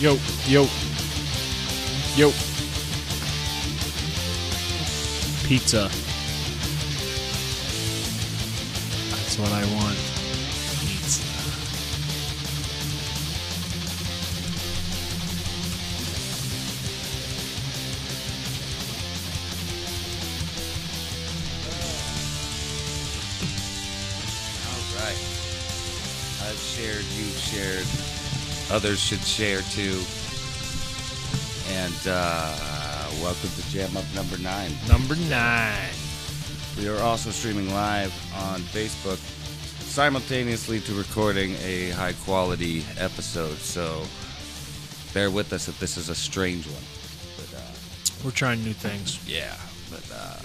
Yo, yo, yo. Pizza. That's what I want. All right. I've shared, you've shared, others should share too. And uh, welcome to Jam Up number nine. Number nine. We are also streaming live on Facebook, simultaneously to recording a high quality episode. So bear with us if this is a strange one. But uh, We're trying new things. yeah, but uh,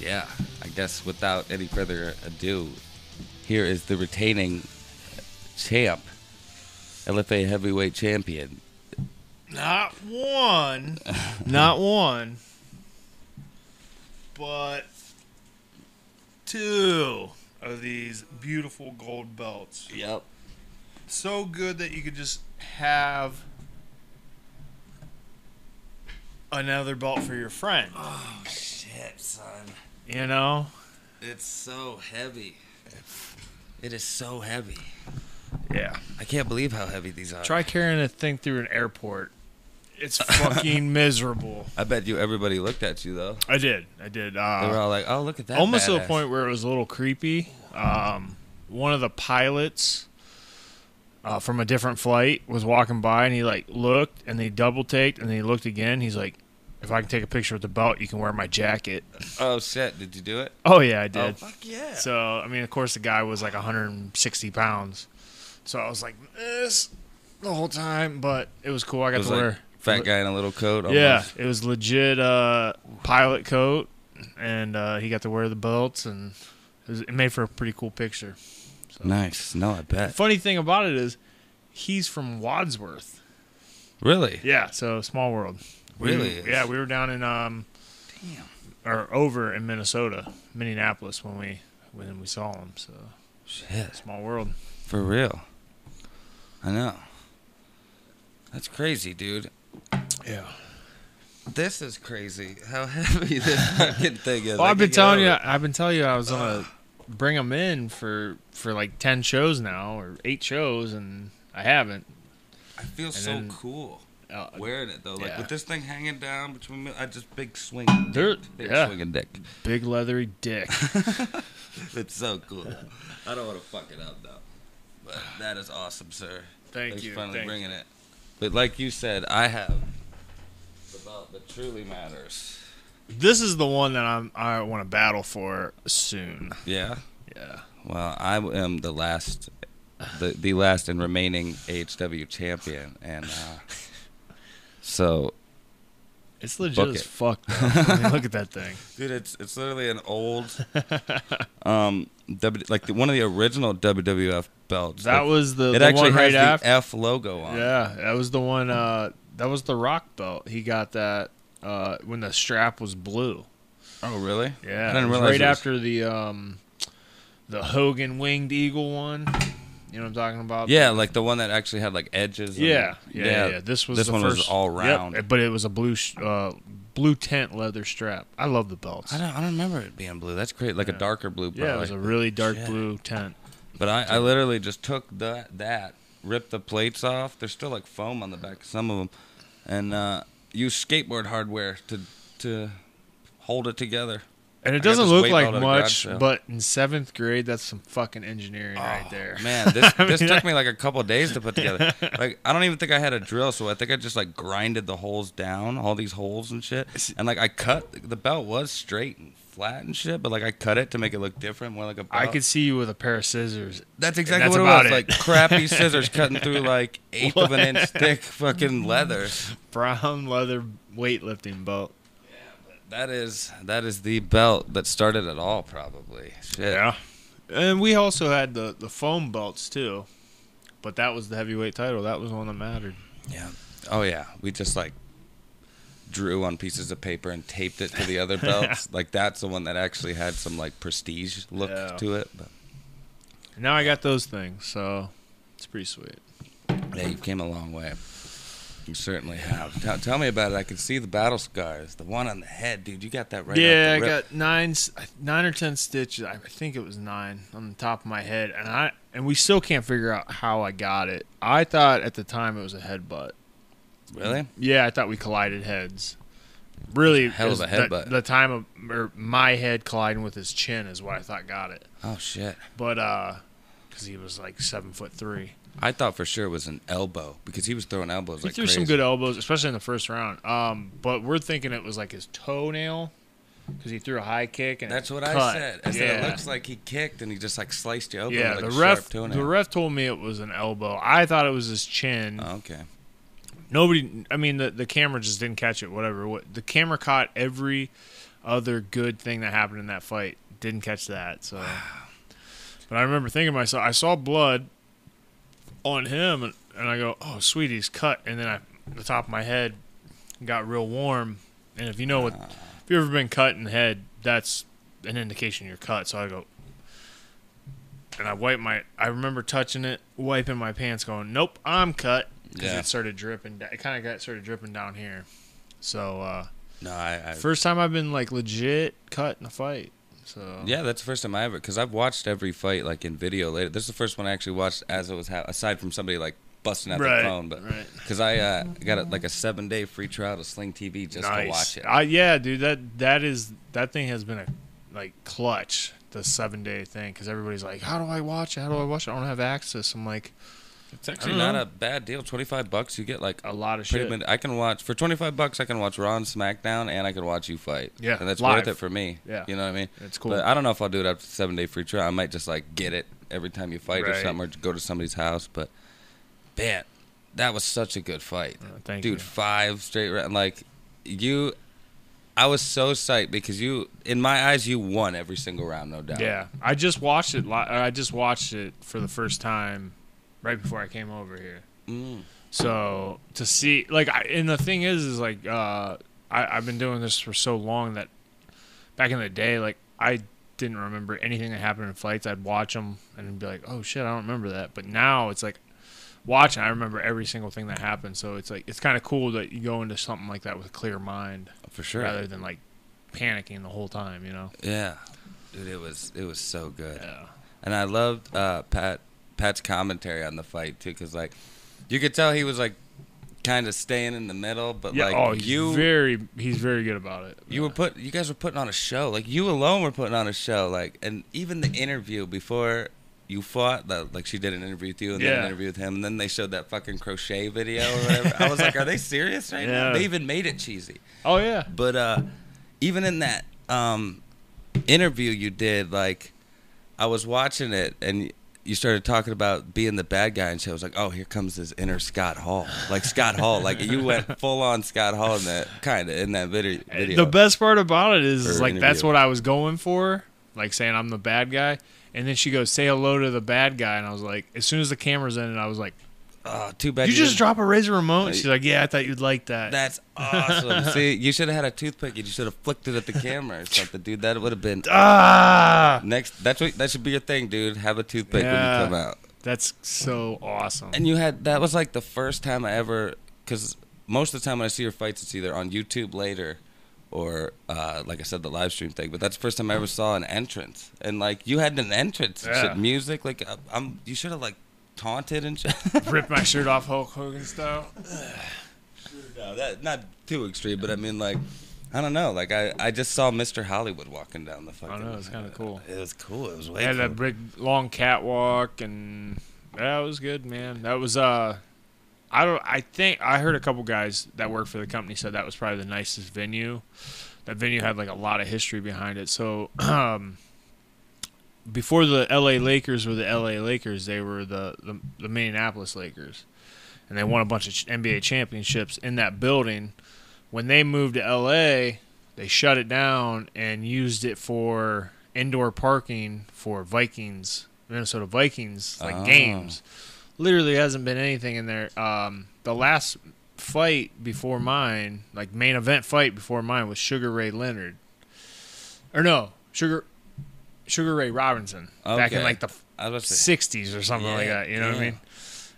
yeah, I guess without any further ado, here is the retaining champ, LFA heavyweight champion. Not one. not one. But two of these beautiful gold belts. Yep. So good that you could just have another belt for your friend. Oh shit, son. You know? It's so heavy. It is so heavy. Yeah. I can't believe how heavy these are. Try carrying a thing through an airport. It's fucking miserable. I bet you everybody looked at you though. I did. I did. They were Uh, all like, "Oh, look at that!" almost to the point where it was a little creepy. Um, one of the pilots uh, from a different flight was walking by and he like looked and they double taked and then he looked again. He's like, "If I can take a picture with the belt, you can wear my jacket." Oh shit! Did you do it? Oh yeah, I Oh did. fuck yeah! So I mean, of course, the guy was like 160 pounds. So I was like this the whole time, but it was cool. I got to like wear. fat guy in a little coat. Yeah, it was legit uh, pilot coat, and uh, he got to wear the belts, and it, was, it made for a pretty cool picture. Nice. No, I bet. Funny thing about it is, he's from Wadsworth. Really? Yeah, so small world. We- Really? yeah, we were down in um, Damn. or over in Minnesota, Minneapolis when we when we saw him. So Shit. small world. For real. I know. That's crazy, dude. Yeah. This is crazy. How heavy this fucking thing is. Well, I I've been telling you. I've been telling you, I was gonna bring them in for for like ten shows now or eight shows, and I haven't. I feel so then- cool Uh, wearing it though. Like Yeah. with this thing hanging down between me, I just big swing. There- big yeah. swinging dick. big leathery dick. It's so cool. I don't want to fuck it up though. But that is awesome, sir. Thank Thanks you. finally thank bringing it. But like you said, I have the belt that truly matters. This is the one that I'm I want to battle for soon. Yeah. Yeah. Well, I am the last, the the last and remaining HW champion, and uh, so It's legit Book as it. fuck. I mean, look at that thing. dude, it's it's literally an old, um, w, like the, one of the original WWF belts. That Like, was the, it the actually one right has the after. F logo on. Yeah, that was the one. Uh, that was the rock belt. He got that uh, when the strap was blue. Oh, really? Yeah, I didn't it was realize right it was- after the um, the Hogan winged eagle one. You know what I'm talking about? Yeah, like the one that actually had like edges. Yeah, yeah, yeah. yeah. This was This one was first, all Yep, round. but it was a blue sh- uh, blue tent leather strap. I love the belts. I don't, I don't remember it being blue. That's great, like Yeah. a darker blue. Probably. yeah, it was a really dark Shit. blue tent. But I, I literally just took that that ripped the plates off. There's still like foam on the back of some of them, and uh, used skateboard hardware to to hold it together. And it doesn't look like belt at a garage much, but in seventh grade, that's some fucking engineering right Oh, there. Man, this this mean, took me like a couple of days to put together. Like I don't even think I had a drill, so I think I just like grinded the holes down, all these holes and shit. And like I cut the belt was straight and flat and shit, but like I cut it to make it look different, more like a belt. I could see you with a pair of scissors. That's exactly that's what it was. it. Like crappy scissors cutting through like eighth of an inch thick fucking leather. Brown leather weightlifting belt. That is that is the belt that started it all, probably. Shit. And we also had the, the foam belts too. But that was the heavyweight title. That was the one that mattered. Yeah. Oh yeah. We just like drew on pieces of paper and taped it to the other belts. like that's the one that actually had some like prestige look Yeah. to it. But now I got those things, so it's pretty sweet. Yeah, you came a long way. You certainly have. Tell, tell me about it. I can see the battle scars. The one on the head, dude. You got that right. yeah, I got nine, nine or ten stitches. I think it was nine on the top of my head, and I and we still can't figure out how I got it. I thought at the time it was a headbutt. Really? Yeah, I thought we collided heads. Really, Hell of a the- headbutt. The, time of or my head colliding with his chin is what I thought got it. Oh shit. But uh, because he was like seven foot three, I thought for sure it was an elbow because he was throwing elbows he like threw crazy. some good elbows, especially in the first round. Um, but we're thinking it was like his toenail because he threw a high kick and That's what cut. I said. I said it Yeah. looks like he kicked and he just like sliced you open Yeah, like the ref the ref told me it was an elbow. I thought it was his chin. oh, okay. Nobody, I mean, the the camera just didn't catch it. Whatever. What the camera caught every other good thing that happened in that fight. Didn't catch that. So, but I remember thinking to myself, I saw blood on him, and, and I go, "Oh, sweet, he's cut." And then I, the top of my head got real warm. And if you know what, if you've ever been cut in the head, that's an indication you're cut. So I go, and I wipe my. I remember touching it, wiping my pants, going, "Nope, I'm cut." Because Yeah. it started dripping. It kind of got started dripping down here. So uh, No, I. I first time I've been like legit cut in a fight. So yeah, that's the first time I ever because I've watched every fight like in video later. This is the first one I actually watched as it was ha- aside from somebody like busting out Right, the phone, but right. because I uh, got a, like a seven day free trial to Sling TV just to watch it. I, yeah, dude, that that is that thing has been a like clutch the seven day thing because everybody's like, how do I watch it? How do I watch it? I don't have access. I'm like, It's actually don't know. a bad deal. Twenty five bucks, you get like a lot of shit. much. I can watch for twenty five bucks. I can watch Raw and SmackDown, and I can watch you fight. Yeah, and that's live. worth it for me. Yeah. you know what I mean. It's cool. But I don't know if I'll do it after the seven day free trial. I might just like get it every time you fight or something, or go to somebody's house. But man, that was such a good fight, oh, thank dude. you. Five straight rounds. Like you, I was so psyched because you, in my eyes, you won every single round, no doubt. Yeah, I just watched it. li- I just watched it for the first time right before I came over here. Mm. So to see, like, I, and the thing is, is like, uh, I, I've been doing this for so long that back in the day, like, I didn't remember anything that happened in fights. I'd watch them and be like, oh shit, I don't remember that. But now it's like watching, I remember every single thing that happened. So it's like it's kind of cool that you go into something like that with a clear mind for sure. rather than like panicking the whole time. You know? Yeah, dude, it was it was so good. Yeah. And I loved uh, Pat Pat's commentary on the fight too, because like you could tell he was like kind of staying in the middle, but Yeah. like oh, he's you very he's very good about it. you were put you guys were putting on a show, like you alone were putting on a show, like and even the interview before you fought, the, like she did an interview with you and then an Yeah. interview with him, and then they showed that fucking crochet video or whatever. I was like, are they serious right now? They even made it cheesy. Oh yeah. But uh, even in that um, interview you did, like, I was watching it and you started talking about being the bad guy, and she was like, "Oh, here comes this inner Scott Hall, like Scott Hall, like you went full on Scott Hall in that kind of in that video." video. The best part about it is, is like that's what I was going for, like saying I'm the bad guy. And then she goes, "Say hello to the bad guy," and I was like, as soon as the camera's in, it, I was like, oh, too bad "You just didn't- drop a Razor Ramon." She's like, "Yeah, I thought you'd like that." That's awesome. See, you should have had a toothpick. You should have flicked it at the camera or something, dude. That would have been ah, next. That's what that should be your thing, dude. Have a toothpick Yeah. when you come out. that's so awesome. And you had that was like the first time I ever because most of the time when I see your fights, it's either on YouTube later or uh, like I said, the live stream thing. But that's the first time I ever saw an entrance, and like you had an entrance, Yeah. music. Like uh, I'm, you should have like taunted and shit. Rip my shirt off Hulk Hogan style. no, that not too extreme, but I mean like. I don't know. Like I, I just saw Mr. Hollywood walking down the fucking. I know, it's kinda cool. It was cool. It was way They had cool. that big long catwalk, and that was good, man. That was uh, I don't. I think I heard a couple guys that work for the company said that was probably the nicest venue. That venue had like a lot of history behind it. So, um, before the L.A. Lakers were the L.A. Lakers, they were the the, the Minneapolis Lakers, and they won a bunch of NBA championships in that building. When they moved to L.A., they shut it down and used it for indoor parking for Vikings, Minnesota Vikings, like Oh. games. Literally hasn't been anything in there. Um, the last fight before mine, like main event fight before mine, was Sugar Ray Leonard, or no, Sugar Sugar Ray Robinson, back in like the I was about to say, '60s or something like that. You know what I mean?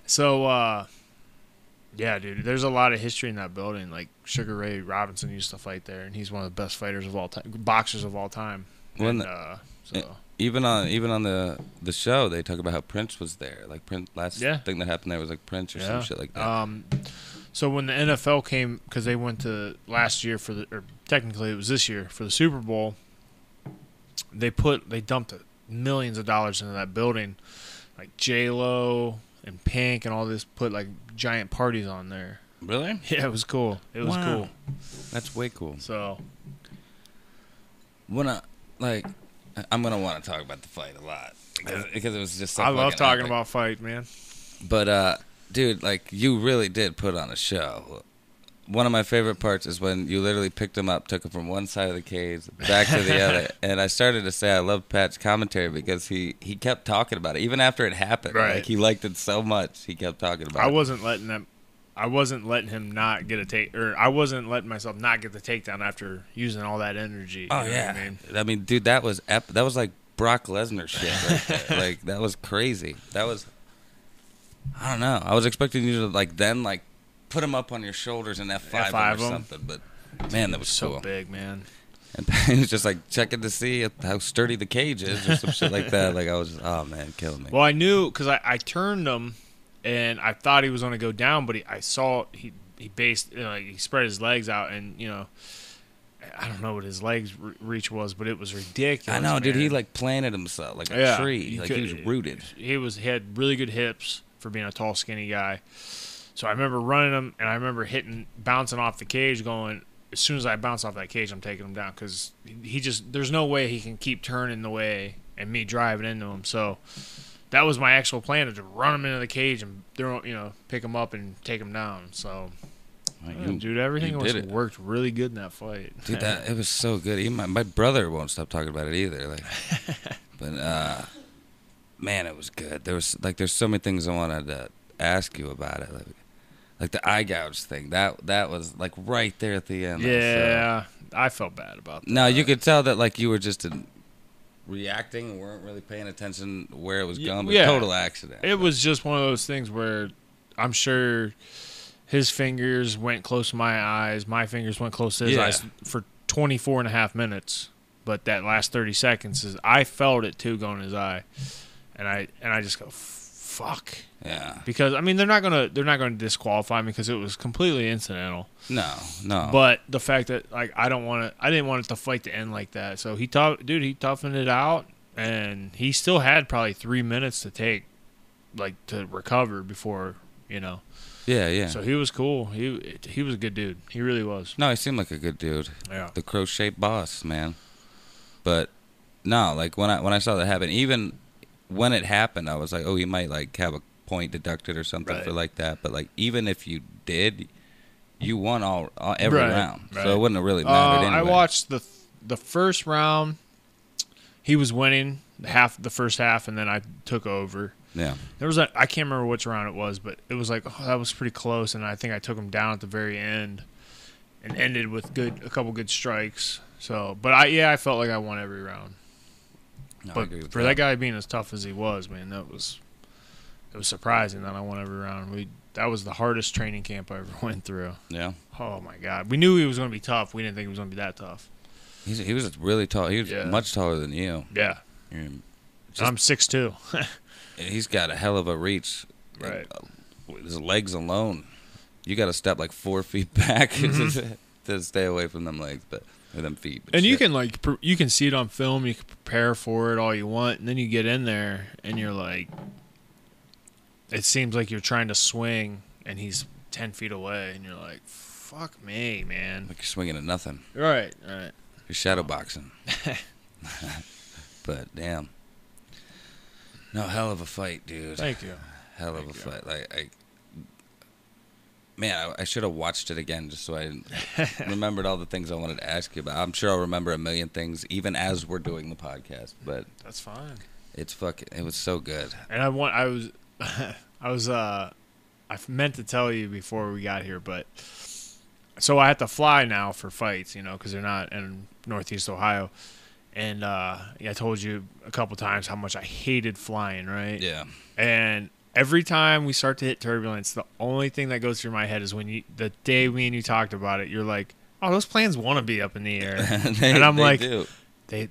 So uh, Yeah, dude. There's a lot of history in that building. Like Sugar Ray Robinson used to fight there, and he's one of the best fighters of all time, boxers of all time. Well, And, and- uh, so Even on even on the the show, they talk about how Prince was there. Like Prince, last Yeah. thing that happened there was like Prince or some shit like that. Um, so when the NFL came, because they went to last year for the, or technically it was this year for the Super Bowl, they put they dumped millions of dollars into that building, like J Lo and Pink and all this put like giant parties on there. really? Yeah, it was cool. It was Wow. cool. That's way cool. So When I like, I'm gonna want to talk about the fight a lot because, because it was just. So I love talking epic. about fight, man. But uh, dude, like you really did put on a show. One of my favorite parts is when you literally picked him up, took him from one side of the cage back to the other, and I started to say I love Pat's commentary because he he kept talking about it even after it happened. Right. Like he liked it so much, he kept talking about I it. I wasn't letting them. I wasn't letting him not get a take, or I wasn't letting myself not get the takedown after using all that energy. Oh you know yeah, I mean, I mean, dude, that was ep- that was like Brock Lesnar shit right like that was crazy. That was I don't know. I was expecting you to like then like put him up on your shoulders and F five F5 or him. something, but man, that was so cool. big, man. And he was just like checking to see how sturdy the cage is or some shit like that. Like I was, oh man, killing me. Well, I knew because I, I turned him, and I thought he was going to go down, but he, I saw he he based you know, like he spread his legs out, and you know, I don't know what his legs re- reach was, but it was ridiculous. I know, dude. He like planted himself like a Yeah, tree. Like could- he was rooted. He was he had really good hips for being a tall, skinny guy. So I remember running him, and I remember hitting, bouncing off the cage, going. As soon as I bounce off that cage, I'm taking him down because he just there's no way he can keep turning the way and me driving into him. So that was my actual plan to just run him into the cage and throw, you know, pick him up and take him down. So Like, yeah, you- dude, everything was it. worked really good in that fight. Dude, that it was so good. Even my, my brother won't stop talking about it either. Like, but uh, man, it was good. There was like, there's so many things I wanted to ask you about it. Like, like the eye gouge thing. That that was like right there at the end. Yeah, I felt bad about that. No, you could tell that like you were just in, reacting and weren't really paying attention where it was going. But yeah. total accident. It was just one of those things where I'm sure his fingers went close to my eyes, my fingers went close to his Yeah. eyes for 24 and a half minutes. But that last 30 seconds is I felt it too going in his eye. And I and I just go fuck Yeah. because I mean they're not going to they're not going to disqualify me because it was completely incidental. No. No. But the fact that like I don't want to, I didn't want it to fight to end like that. So he tough, dude, he toughened it out, and he still had probably three minutes to take, like to recover before you know. yeah. Yeah. So he was cool. He he was a good dude. He really was. no, he seemed like a good dude. Yeah. the crow shaped boss, man. But no, like when I when I saw that happen, even when it happened, I was like, oh, he might like have a point deducted or something Right. for like that. But like even if you did, you won all, all every Right, round, so it wouldn't have really Uh, mattered I watched the the first round. He was winning half the first half, and then I took over. Yeah, There was a I can't remember which round it was, but it was like oh, that was pretty close, and I think I took him down at the very end, and ended with good a couple good strikes. So, but I yeah I felt like I won every round. No, but for that guy being as tough as he was, man, that was it was surprising that I won every round. We that was the hardest training camp I ever went through. Yeah, Oh my god, we knew he was going to be tough. We didn't think he was going to be that tough. He's, he was really tall. He was Yeah. much taller than you. Yeah, Just- I'm six two. He's got a hell of a reach. Right. Uh, His legs alone, you got to step like four feet back to stay away from them legs, but or them feet. And you can like pr- you can see it on film. You can prepare for it all you want, and then you get in there and you're like, it seems like you're trying to swing, and he's ten feet away, and you're like, fuck me, man. like you're swinging at nothing. Right, right. You're shadow boxing. but damn. No, hell of a fight, dude. Thank you. hell of thank a you. fight. Like I Man, I, I should have watched it again just so I remembered all the things I wanted to ask you about. I'm sure I'll remember a million things even as we're doing the podcast, but That's fine. it's fucking it was so good. And I want I was I was uh I meant to tell you before we got here, but so I have to fly now for fights, you know, because they're not in Northeast Ohio. And uh, yeah, I told you a couple times how much I hated flying, right? Yeah. And every time we start to hit turbulence, the only thing that goes through my head is when you the day me and you talked about it. You're like, oh, those planes want to be up in the air, They- and I'm they like, do. they,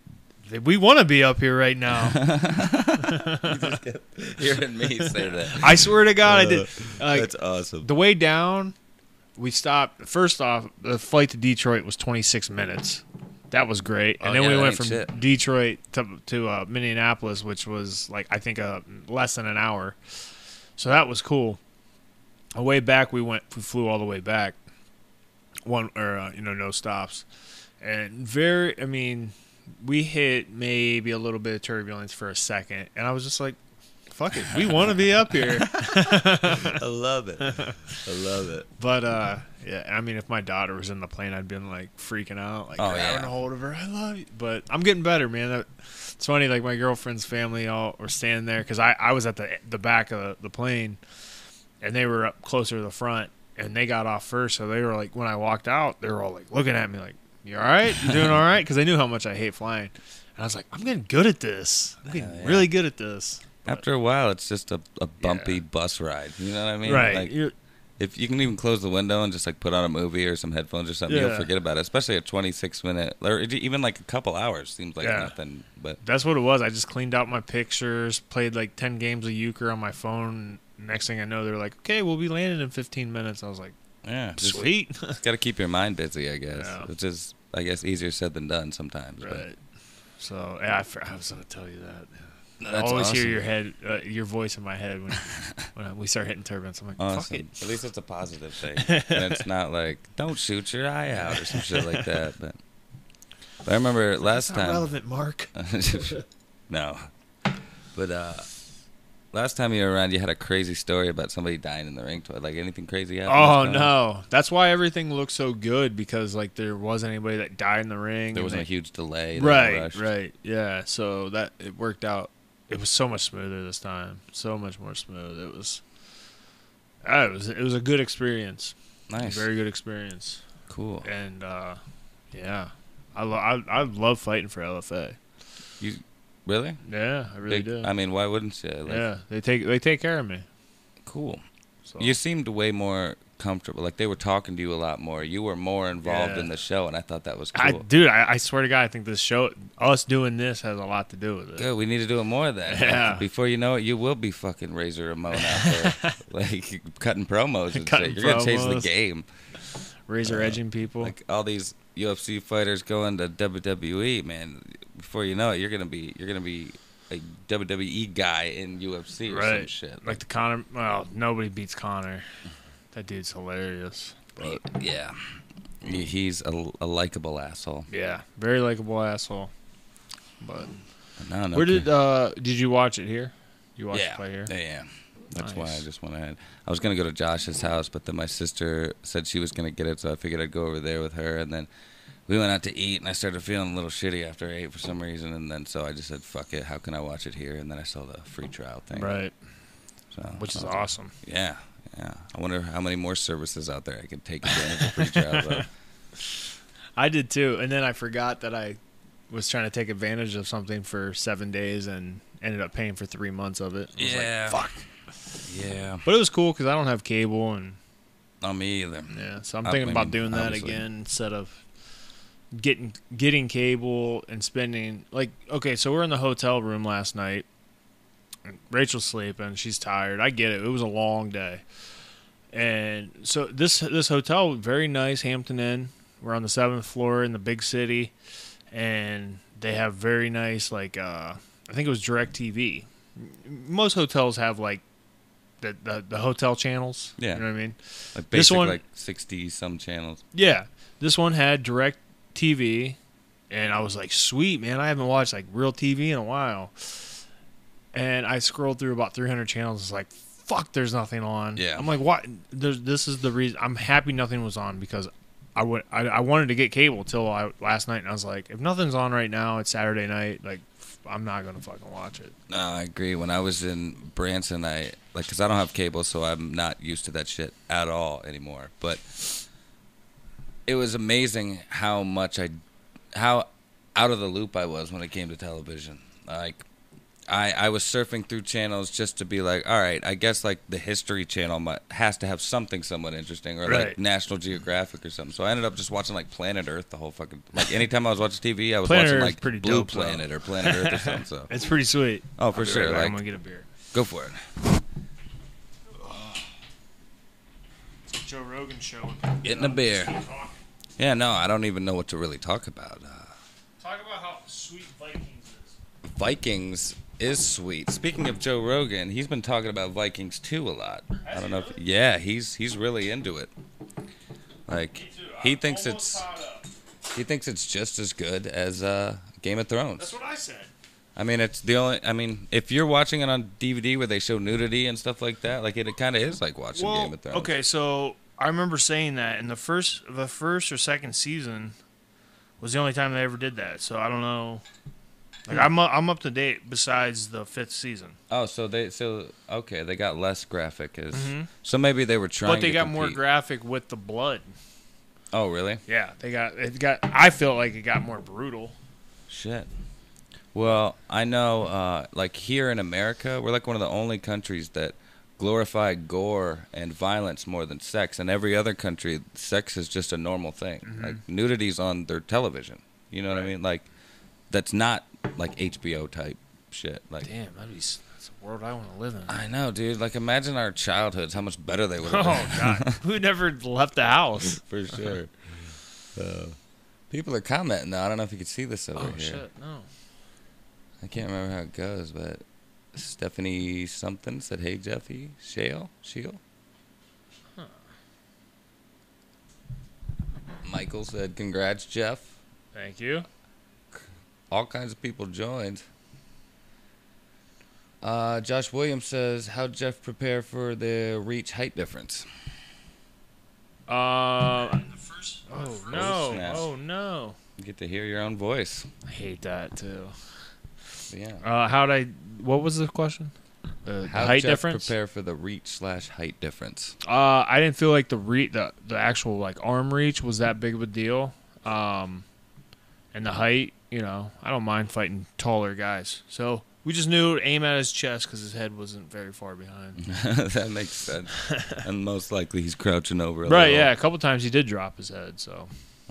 they we want to be up here right now. hearing me say that. I swear to God, I did. Like, That's awesome. the way down, we stopped. First off, the flight to Detroit was 26 minutes. That was great, and Oh, then yeah, we went from shit. Detroit to to uh, Minneapolis, which was like I think uh, less than an hour. So that was cool. A way back, we went, we flew all the way back, one or uh, you know no stops, and very. I mean, we hit maybe a little bit of turbulence for a second, and I was just like, "Fuck it, we want to be up here." I love it. I love it. But uh, yeah, I mean, if my daughter was in the plane, I'd been like freaking out, like Oh, grabbing yeah. a hold of her. I love you, but I'm getting better, man. It's funny, like my girlfriend's family all were standing there because I I was at the the back of the, the plane, and they were up closer to the front, and they got off first, so they were like, when I walked out, they were all like looking at me like, "You all right? You doing all right?" Because they knew how much I hate flying, and I was like, "I'm getting good at this. I'm getting yeah. really good at this." But- After a while, it's just a, a bumpy Yeah. bus ride. You know what I mean? right? Like, You're- if you can even close the window and just like put on a movie or some headphones or something, you'll Yeah. forget about it. Especially a 26 minute or even like a couple hours seems like Yeah. nothing. But That's what it was. I just cleaned out my pictures, played like 10 games of euchre on my phone. Next thing I know, they're like, okay, we'll be landing in 15 minutes. I was like, yeah, just, sweet. got to keep your mind busy, I guess. Yeah. Which is, I guess, easier said than done sometimes. but right. So, yeah, I, I was going to tell you that. I That's always hear your head, uh, your voice in my head when, when we start hitting turbulence. I'm like, fuck it. At least it's a positive thing. and it's not like don't shoot your eye out or some shit like that. But, but I remember last not time. relevant, Mark. no, but uh, last time you were around, you had a crazy story about somebody dying in the ring. Like anything crazy happened? Oh no, that's why everything looked so good because like there wasn't anybody that died in the ring. There wasn't they- a huge delay. right rushed. right yeah so that it worked out it was so much smoother this time so much more smooth it was uh, it was it was a good experience Nice. very good experience cool. and uh yeah I, lo- I I love fighting for LFA You really? yeah I really Big- do I mean, why wouldn't you? Like, yeah they take they take care of me Cool. so You seemed way more comfortable. Like they were talking to you a lot more. You were more involved Yeah. in the show, and I thought that was I, cool. dude, I, I swear to God, I think this show, us doing this, has a lot to do with it. Good. We need to do it more of that. Yeah. Before you know it, you will be fucking Razor Ramon out there, like cutting promos and Cutting shit. You're gonna change the game. Razor Uh, edging people. Like all these UFC fighters going to WWE, man. Before you know it, you're gonna be you're gonna be a WWE guy in UFC or some shit. Like the Conor. Well, nobody beats Conor. That dude's hilarious. But yeah, he's a, a likable asshole. yeah, very likable asshole. But No, no. where did uh did you watch it here? You watched yeah. it play here? Yeah, yeah. That's why I just went ahead. I was gonna go to Josh's house, but then my sister said she was gonna get it, so I figured I'd go over there with her. And then we went out to eat, and I started feeling a little shitty after I ate for some reason. And then so I just said, "Fuck it, how can I watch it here?" And then I saw the free trial thing, Right, So, which is like, awesome. Yeah, yeah. I wonder how many more services out there I could take advantage of free trials of. I did too, and then I forgot that I was trying to take advantage of something for seven days and ended up paying for three months of it. I was like, Yeah. fuck. Yeah, But it was cool because I don't have cable and not me either. Yeah, so I'm I thinking mean, about doing that obviously. again instead of getting getting cable and spending like okay, so we're in the hotel room last night. Rachel's sleeping, she's tired. I get it. It was a long day. And so this this hotel very nice Hampton Inn. We're on the 7th floor in the big city and they have very nice like uh I think it was DirecTV. Most hotels have like the, the the hotel channels. Yeah. You know what I mean? Like This basic one- like sixty some channels. Yeah, this one had direct TV, and I was like, "Sweet man, I haven't watched like real TV in a while." And I scrolled through about 300 channels. It's like, "Fuck, there's nothing on." Yeah. I'm like, "What?" There's, this is the reason. I'm happy nothing was on because I would I, I wanted to get cable till I, last night, and I was like, "If nothing's on right now, it's Saturday night. Like, I'm not gonna fucking watch it." No, I agree. When I was in Branson, I like because I don't have cable, so I'm not used to that shit at all anymore. But it was amazing how much I, how out of the loop I was when it came to television. Like I I was surfing through channels just to be like, all right, I guess like the History Channel might, has to have something somewhat interesting, or like National Geographic or something. So I ended up just watching like Planet Earth the whole fucking like anytime I was watching TV, I was Planet watching like pretty Blue dope, though. Planet or Planet Earth or something. So It's pretty sweet. oh, for sure, right back. I'm gonna get a beer. go for it. It's Joe Rogan show. Getting a beer. Yeah, no, I don't even know what to really talk about. Uh, Talk about how sweet Vikings is. Vikings is sweet. Speaking of Joe Rogan, he's been talking about Vikings too a lot. I don't know. If, yeah, he's he's really into it. Like he thinks it's he thinks it's just as good as uh, Game of Thrones. That's what I said. I mean, it's the only. I mean, if you're watching it on DVD where they show nudity and stuff like that, like it, it kind of is like watching Well, Game of Thrones. okay, so I remember saying that in the first, the first or second season was the only time they ever did that. So I don't know. Like I'm, u- I'm up to date. Besides the fifth season, Oh, so they so okay, they got less graphic as Mhm. so maybe they were trying. but they got more graphic with the blood. oh, really? Yeah, they got it. Got I feel like it got more brutal. Shit. Well, I know, uh, like here in America, we're like one of the only countries that glorify gore and violence more than sex. In every other country, sex is just a normal thing. Like nudity's on their television. You know what I mean? Like that's not like HBO type shit. Like Damn, that'd be that's a world I want to live in. I know, dude. Like imagine our childhoods, how much better they would Oh have been. Oh god, who never left the house? For sure. Uh, people are commenting though. I don't know if you can see this over Oh here. shit, no. I can't remember how it goes, but Stephanie something said, "Hey Jeffy, Shale, Shield." Michael said, "Congrats, Jeff." Thank you. All kinds of people joined. Uh, Josh Williams says, "How Jeff prepare for the reach height difference?" Uh, oh no! snap. Oh no! You get to hear your own voice. I hate that too. But yeah. Uh, how'd I? What was the question? The How height Jeff difference. prepare for the reach slash height difference? Uh, I didn't feel like the re- the the actual like arm reach was that big of a deal. Um, and the height, you know, I don't mind fighting taller guys. So we just knew to aim at his chest because his head wasn't very far behind. that makes sense. and most likely he's crouching over. A right? little. Yeah. A couple times he did drop his head. So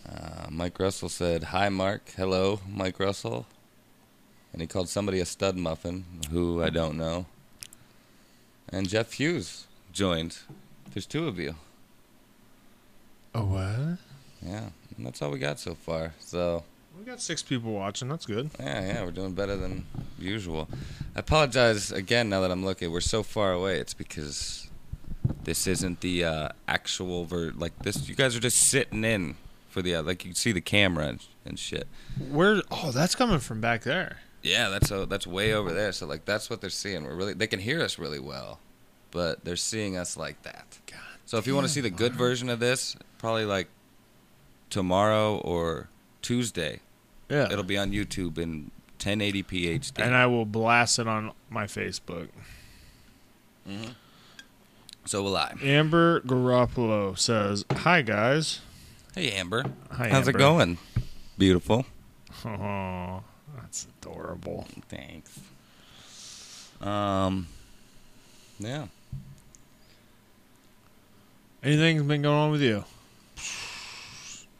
Uh, Mike Russell said, "Hi, Mark. Hello, Mike Russell." And he called somebody a stud muffin, who I don't know. And Jeff Hughes joined. There's two of you. oh what? Yeah, and that's all we got so far. So We got six people watching. That's good. yeah, yeah, we're doing better than usual. I apologize again. Now that I'm looking, we're so far away. It's because this isn't the uh, actual ver- like this. You guys are just sitting in for the uh, like you can see the camera and, and shit. Where? Oh, that's coming from back there. Yeah, that's a, that's way over there. So like that's what they're seeing. We're really they can hear us really well, but they're seeing us like that. God. So if you want to see the good version of this, probably like tomorrow or Tuesday, Yeah. it'll be on YouTube in 1080p HD. and I will blast it on my Facebook. so will I. Amber Garoppolo says, "Hi guys." Hey Amber, Hi, how's Amber. it going? Beautiful. Oh, that's adorable. Thanks. Um, yeah. Anything's been going on with you?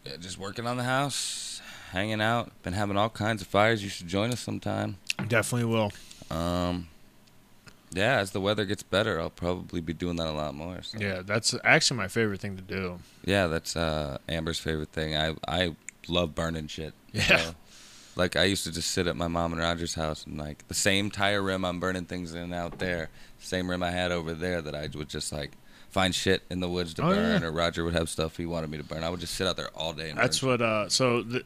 Yeah, just working on the house, hanging out. Been having all kinds of fires. You should join us sometime. Definitely will. Um, yeah, as the weather gets better, I'll probably be doing that a lot more. So. Yeah, that's actually my favorite thing to do. Yeah, that's uh, Amber's favorite thing. I I love burning shit. Yeah. So, like I used to just sit at my mom and Roger's house and like the same tire rim I'm burning things in out there, same rim I had over there that I would just like find shit in the woods to Oh, burn, yeah. or Roger would have stuff he wanted me to burn. I would just sit out there all day. And That's what. Uh, so, th-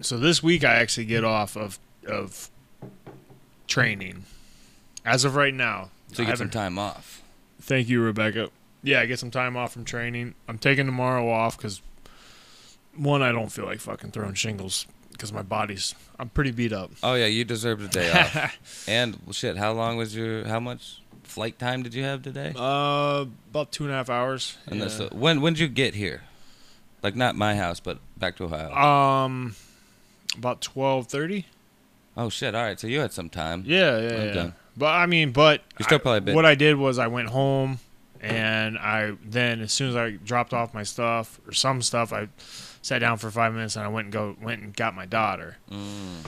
so this week I actually get off of of training. As of right now. So you get some time off. Thank you, Rebecca. Yeah, I get some time off from training. I'm taking tomorrow off because one, I don't feel like fucking throwing shingles because my body's. I'm pretty beat up. Oh yeah, you deserved a day off. And well, shit, how long was your? How much flight time did you have today? uh, about two and a half hours. And Yeah. this, when when did you get here? Like not my house, but back to Ohio. Um, about twelve thirty. Oh shit! All right, so you had some time. Yeah, yeah, yeah. But I mean, but You're still probably bit- what I did was I went home, and I then as soon as I dropped off my stuff or some stuff, I sat down for five minutes and I went and go went and got my daughter Mm.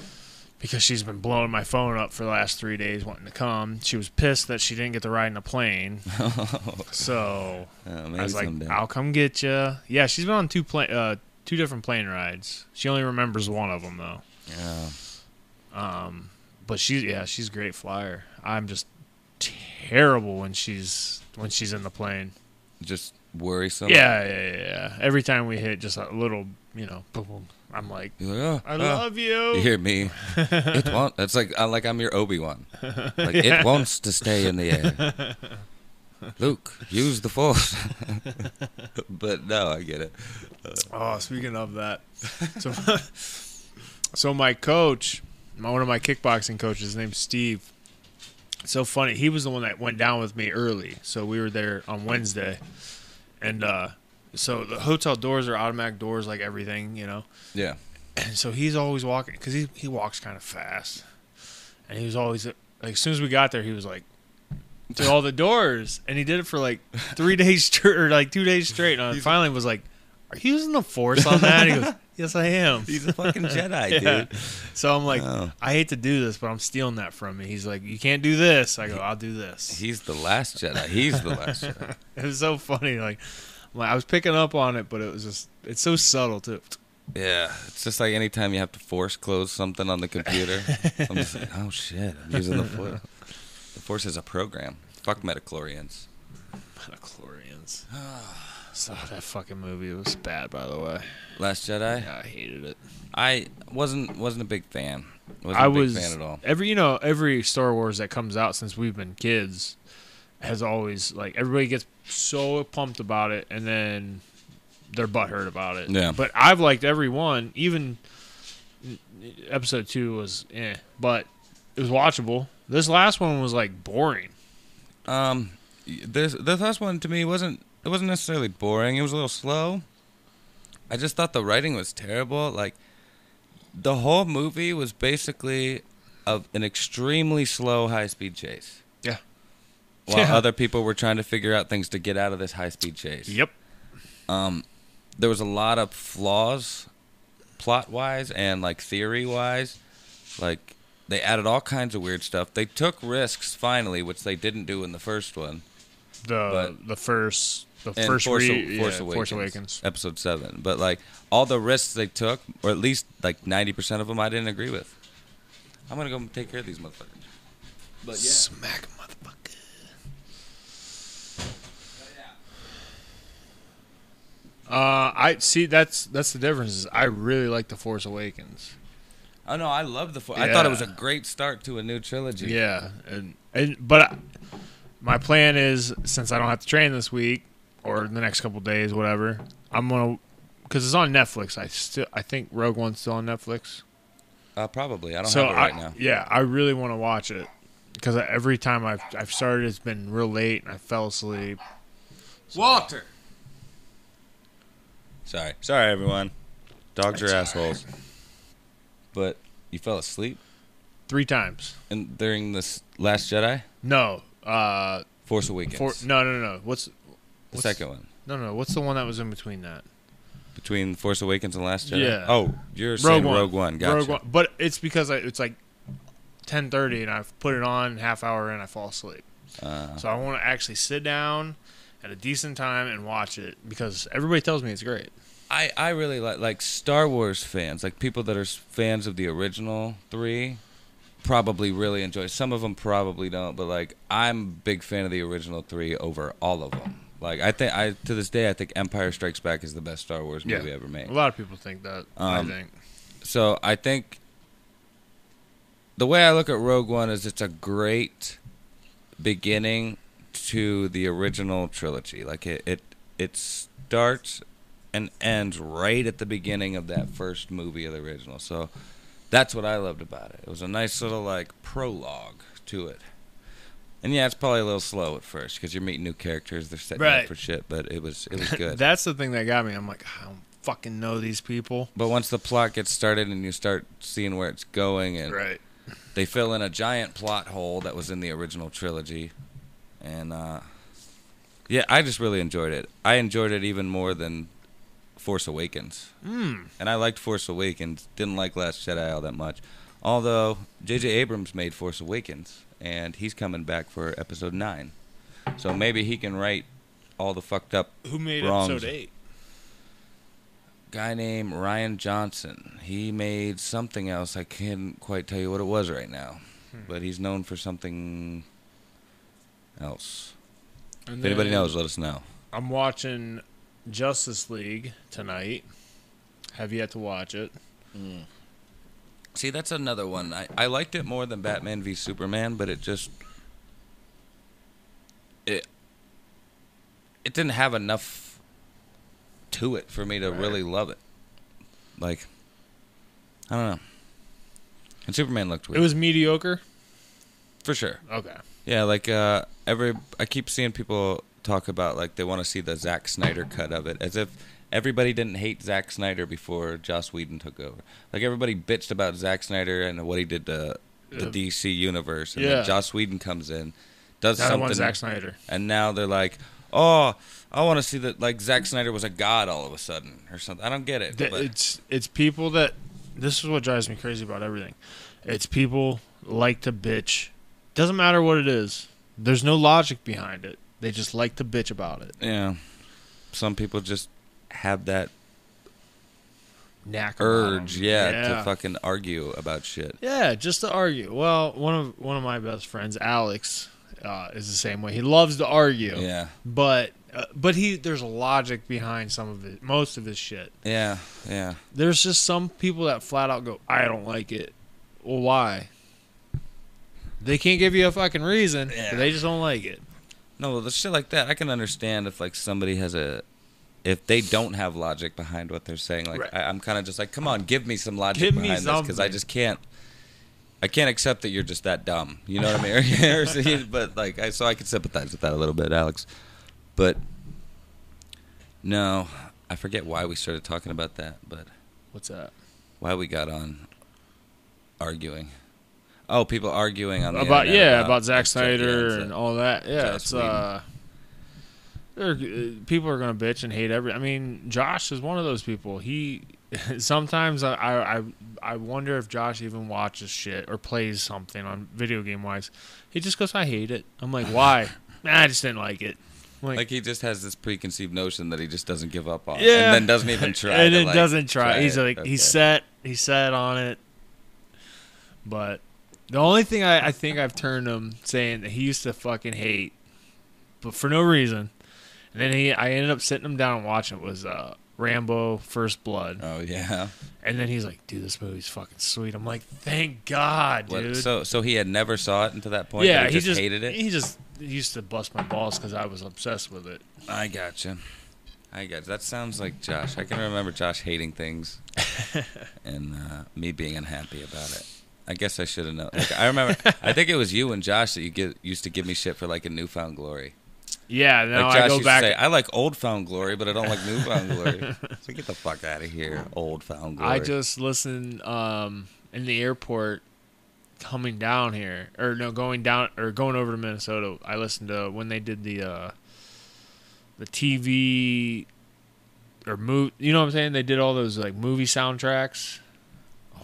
because she's been blowing my phone up for the last three days wanting to come. She was pissed that she didn't get to ride in a plane, so Uh, I was like, someday. "I'll come get you." Yeah, she's been on two plane, uh, two different plane rides. She only remembers one of them though. Yeah. Um, but she's yeah, she's a great flyer. I'm just terrible when she's when she's in the plane. Just worrisome. Yeah, yeah, yeah, yeah. Every time we hit just a little, you know, boom, boom, I'm like, oh, I oh. love you. You hear me? it won't. It's like uh, like I'm your Obi Wan. Like it wants to stay in the air. Luke, use the Force. but no, I get it. Oh, speaking of that, so so my coach, my, one of my kickboxing coaches, his name's Steve. It's so funny. He was the one that went down with me early, so we were there on Wednesday, and uh, so the hotel doors are automatic doors, like everything, you know. Yeah. And so he's always walking because he he walks kind of fast, and he was always like as soon as we got there, he was like to all the doors, and he did it for like three days straight or like two days straight. And I finally was like, "Are you using the force on that?" he goes, "Yes, I am." He's a fucking Jedi, Yeah. dude. So I'm like, Oh. I hate to do this, but I'm stealing that from me. He's like, you can't do this. I go, I'll do this. He's the last Jedi. He's the last Jedi. It was so funny. Like, like, I was picking up on it, but it was just, it's so subtle too. Yeah, it's just like anytime you have to force close something on the computer. I'm just like, oh shit, I'm using the force. The force is a program. Fuck midichlorians. Chlorians. so that fucking movie was bad, by the way. Last Jedi. Yeah, I hated it. I wasn't wasn't a big fan. Wasn't I a big was fan at all. every you know every Star Wars that comes out since we've been kids has always like everybody gets so pumped about it and then they're butthurt about it. Yeah. But I've liked every one. Even episode two was eh, but it was watchable. This last one was like boring. Um, this the last one to me wasn't it wasn't necessarily boring. It was a little slow. I just thought the writing was terrible. Like the whole movie was basically of an extremely slow high speed chase. Yeah. While Yeah. other people were trying to figure out things to get out of this high speed chase. Yep. Um, there was a lot of flaws, plot wise and like theory wise. Like they added all kinds of weird stuff. They took risks finally, which they didn't do in the first one. The But- the first the first Force, re- Force, yeah, Awakens, Force Awakens. episode seven. But like all the risks they took, or at least like ninety percent of them, I didn't agree with. I'm gonna go take care of these motherfuckers. But yeah, Smack a motherfucker. Uh, I see. That's that's the difference. Is I really like the Force Awakens. oh no, I love the. Fo- I thought it was a great start to a new trilogy. Yeah, and and but I, my plan is since I don't have to train this week or the next couple days, whatever, I'm gonna because it's on Netflix. I still I think Rogue One's still on Netflix. uh, probably. I don't so have it right I, now. yeah, I really want to watch it because every time I've I've started, it's been real late and I fell asleep. Walter. Sorry, sorry everyone. Dogs are assholes. But you fell asleep Three times. in, during this Last Jedi, No, uh, Force Awakens. for no, no, no. What's the what's- second one No, no. What's the one that was in between that? between Force Awakens and Last Jedi. Yeah. Oh, you're saying Rogue One. Gotcha. Rogue One. But it's because I, it's like ten thirty, and I've put it on half hour, and I fall asleep. Uh, So I want to actually sit down at a decent time and watch it because everybody tells me it's great. I I really like like Star Wars fans, like people that are fans of the original three, probably really enjoy. Some of them probably don't, but like I'm a big fan of the original three over all of them. Like I think I to this day I think Empire Strikes Back is the best Star Wars Yeah. movie ever made. A lot of people think that. I Um, think. So I think the way I look at Rogue One is it's a great beginning to the original trilogy. Like it it, it starts and ends right at the beginning of that first movie of the original. So that's what I loved about it. It was a nice little like prologue to it. And yeah, it's probably a little slow at first because you're meeting new characters. They're setting Right. up for shit, but it was it was good. That's the thing that got me. I'm like, I don't fucking know these people. but once the plot gets started and you start seeing where it's going and Right. they fill in a giant plot hole that was in the original trilogy, and uh, yeah, I just really enjoyed it. I enjoyed it even more than Force Awakens, Hmm. and I liked Force Awakens. Didn't like Last Jedi all that much, although J.J. Abrams made Force Awakens, and he's coming back for Episode Nine, so maybe he can write all the fucked up Who made Wrongs. episode eight? guy named Rian Johnson. He made something else. I can't quite tell you what it was right now, Hmm. but he's known for something else. And If anybody knows, let us know. I'm watching Justice League tonight. Have yet to watch it. See, that's another one. I, I liked it more than Batman v Superman, but it just it it didn't have enough to it for me to Right. really love it. Like I don't know. And Superman looked weird It was mediocre. for sure. Okay. Yeah, like uh, every I keep seeing people talk about like they want to see the Zack Snyder cut of it, as if everybody didn't hate Zack Snyder before Joss Whedon took over. Like everybody bitched about Zack Snyder and what he did to the Yeah. DC universe, and Yeah. then Joss Whedon comes in, does That something, Zack Snyder. and now they're like, oh, I want to see that like Zack Snyder was a god all of a sudden or something. I don't get it. But- It's it's people that. This is what drives me crazy about everything. It's people like to bitch. Doesn't matter what it is. There's no logic behind it. They just like to bitch about it. yeah, some people just have that Knack about urge, 'em. yeah, to fucking argue about shit. Yeah, just to argue. Well, one of one of my best friends, Alex, uh, is the same way. He loves to argue, Yeah. but uh, but he there's a logic behind some of it, most of his shit. Yeah, yeah. There's just some people that flat out go, "I don't like it." Well, why? They can't give you a fucking reason. Yeah. They just don't like it. No, well, the shit like that, I can understand if like somebody has a, if they don't have logic behind what they're saying. Like Right. I, I'm kind of just like, come on, give me some logic Give behind this because I just can't. I can't accept that you're just that dumb. You know what I mean? But like, I so I can sympathize with that a little bit, Alex. But no, I forget why we started talking about that, but What's that? why we got on arguing. Oh, people arguing on the about yeah, about Zack Snyder uh, and all that. Yeah, it's uh, uh, people are gonna bitch and hate every. I mean, Josh is one of those people. He sometimes I I I wonder if Josh even watches shit or plays something on video game wise. He just goes, I hate it. I'm like, why? nah, I just didn't like it. Like, Like he just has this preconceived notion that he just doesn't give up on, Yeah. and then doesn't even try. and then like, doesn't try. He's it. like Okay. he's set. He's set on it. But the only thing I, I think I've turned him saying that he used to fucking hate, but for no reason. And then he, I ended up sitting him down and watching it was uh, Rambo: First Blood. Oh yeah. And then he's like, "Dude, this movie's fucking sweet." I'm like, "Thank God, What- dude." so so he had never saw it until that point. yeah, he he just, hated it. He just used to bust my balls because I was obsessed with it. I gotcha. I got that sounds like Josh. I can remember Josh hating things, and uh, me being unhappy about it. I guess I should have known. Like, I remember. I think it was you and Josh that you get, used to give me shit for like a newfound glory. Yeah, now like Josh I go used back. to say, I like old found glory, but I don't like newfound glory. So get the fuck out of here, old found glory. I just listened um, in the airport coming down here, or no, going down or going over to Minnesota. I listened to when they did the uh, the TV or move. You know what I'm saying? They did all those like movie soundtracks.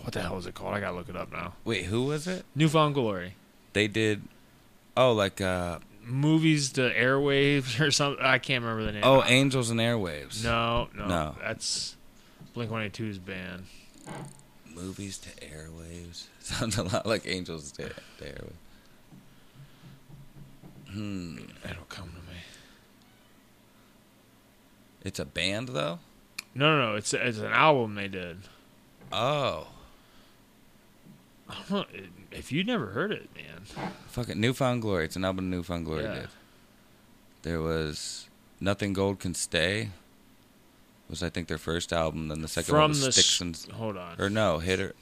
What the hell was it called? I gotta look it up now. wait. Who was it? Newfound Glory. They did. Oh, like uh Movies to airwaves or something. I can't remember the name. oh, Angels and Airwaves. no, no, No. that's Blink 182's band. Movies to airwaves. Sounds a lot like Angels to, to airwaves. Hmm. It'll come to me. It's a band though. No, no, no. It's it's an album they did. Oh, know if you never heard it, man. fucking Newfound Glory. It's an album Newfound Glory Yeah. did. There was Nothing Gold Can Stay. Was I think their first album. Then the second one From was the Sticks and hold on. or no Hitter.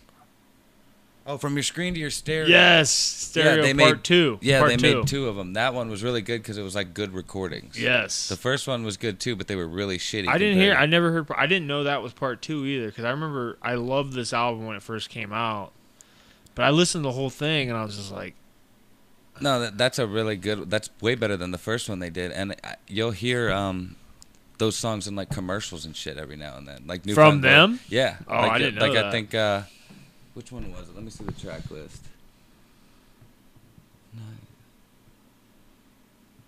Oh, from your screen to your stereo. Yes, stereo they part made- two. Yeah, part they two. made two of them. That one was really good because it was like good recordings. Yes, The first one was good too, but they were really shitty. I didn't hear. I never heard. I didn't know that was part two either. Because I remember I loved this album when it first came out, But I listened to the whole thing and I was just like, No, that, that's a really good. That's way better than the first one they did, and I- you'll hear um, those songs in like commercials and shit every now and then, like New From them? Yeah. Oh, like, I didn't know Like I that. think, uh, which one was it? Let me see the track list.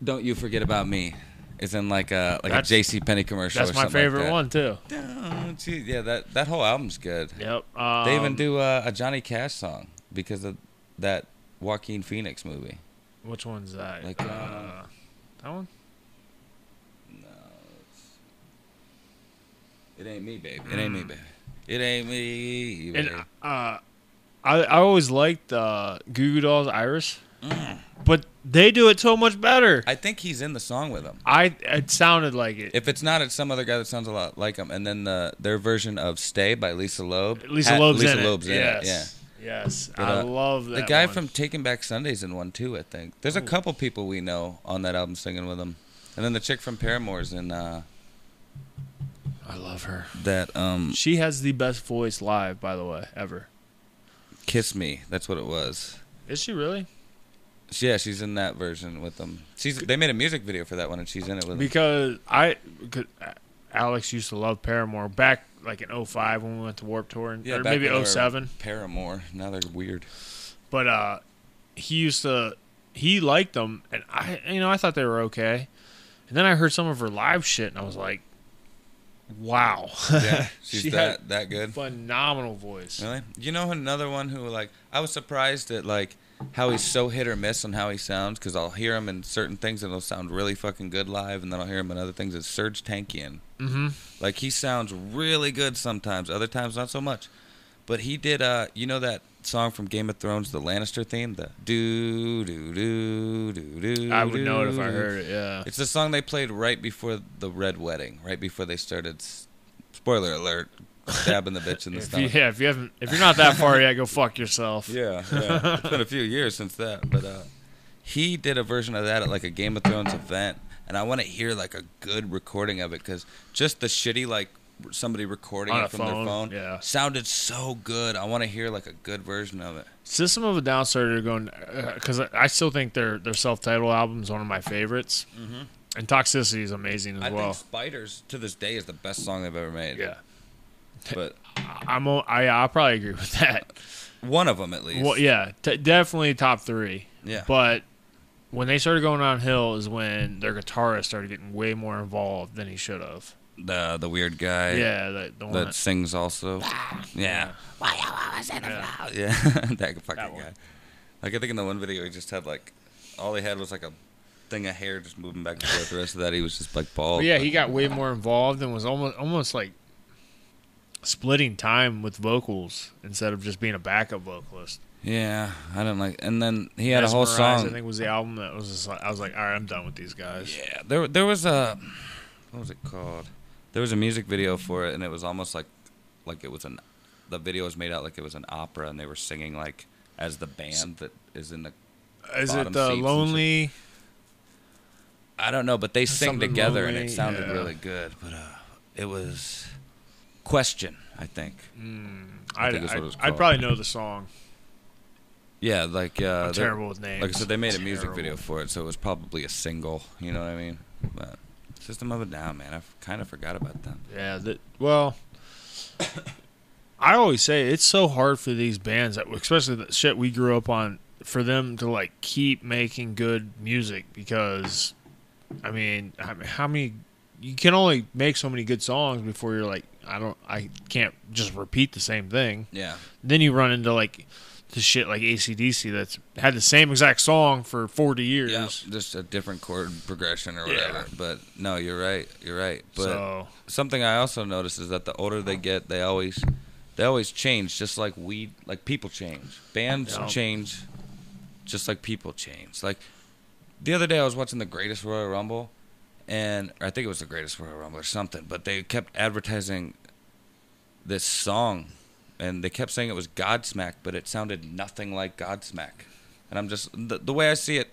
Don't you forget about me? Is in like a like That's- a J.C. Penney commercial. that's or my something like favorite that. one too. Don't you- Yeah, that that whole album's good. Yep. Um, They even do uh, a Johnny Cash song because of that Joaquin Phoenix movie. Which one's that? Like, uh, um, that one? No, it ain't me, baby. It ain't me, baby. It ain't me. And uh, I I always liked uh, Goo Goo Dolls Iris, Mm. but they do it so much better. I think he's in the song with them. I it sounded like it. If it's not, it's some other guy that sounds a lot like him. And then the their version of "Stay" by Lisa Loeb. Lisa had Loeb's Lisa in Loeb's it. in yes. it. Yeah. Yes. But, I uh, love that. The guy one. from Taking Back Sundays in one too. I think there's a couple people we know on that album singing with him. And then the chick from Paramore's in uh, I love her. that um, She has the best voice live, by the way, ever. "Kiss Me." That's what it was. Is she really? Yeah, she's in that version with them. She's they made a music video for that one, and she's in it with them. Because I, Alex used to love Paramore back like in 05 when we went to Warp Tour, and, or maybe when 07. Paramore. Now they're weird. But uh, he used to he liked them, and I you know I thought they were okay, and then I heard some of her live shit, and I was like, wow, Yeah, she's She that had- that good. phenomenal voice. Really? You know another one who like I was surprised at like how he's so hit or miss on how he sounds because I'll hear him in certain things and it'll sound really fucking good live, and then I'll hear him in other things. It's Serj Tankian. Mm-hmm. Like he sounds really good sometimes, other times not so much. But he did uh you know that song from Game of Thrones, the Lannister theme, the do do do do do. I would know it if I heard it. Yeah. It's the song they played right before the Red Wedding, right before they started. Spoiler alert: stabbing the bitch in the If you, stomach. yeah, if you haven't, if you're not that far yet, go fuck yourself. Yeah, yeah. it's been a few years since that, but uh, he did a version of that at like a Game of Thrones event, and I want to hear like a good recording of it because just the shitty like somebody recording it from phone, their phone yeah. sounded so good. I want to hear like a good version of it. System of a Down started going because I I still think their their self titled album is one of my favorites, Mm-hmm. and Toxicity is amazing as I well. think Spiders to this day is the best song they've ever made. yeah, but I'm o- I I'll probably agree with that. one of them at least. Well, yeah, t- definitely top three. yeah. But when they started going downhill is when their guitarist started getting way more involved than he should have. the the weird guy. yeah, the, the one That that, sings also. Yeah. yeah. Yeah, that fucking That guy. Like I think in the one video he just had like all he had was like a thing of hair just moving back and forth. The rest of that he was just like bald. But yeah, he got way more involved and was almost almost like splitting time with vocals instead of just being a backup vocalist. Yeah, I don't like. And then he had a whole song. I think was the album that was. Just like, I was like, all right, I'm done with these guys. Yeah, there there was a what was it called? There was a music video for it, and it was almost like like it was an the video was made out like it was an opera, and they were singing like as the band that is in the. Is it the lonely? I don't know, but they sing Something together, and it sounded yeah. really good. But uh, it was question, I think. Mm, I I'd, think that's I'd, it was I'd probably know the song. Yeah, like uh, I'm they're- terrible with names. Like I said, they made a music Terrible. video for it, so it was probably a single. You know what I mean? But System of a Down, man, I kind of forgot about them. Yeah. That, well, I always say it's so hard for these bands, that, especially the shit we grew up on, for them to like keep making good music because, I mean, I mean, how many? You can only make so many good songs before you're like, I don't, I can't just repeat the same thing. Yeah, Then you run into like the shit like AC/DC that's had the same exact song for 40 years. yeah, just a different chord progression or Yeah. whatever. But no, you're right. You're right. But so something I also noticed is that the older they get, they always they always change, just like we like people change. Bands Yeah. change, just like people change. Like the other day, I was watching the Greatest Royal Rumble, and I think it was the Greatest Royal Rumble or something. But they kept advertising this song, and they kept saying it was Godsmack, but it sounded nothing like Godsmack. And I'm just the, the way I see it.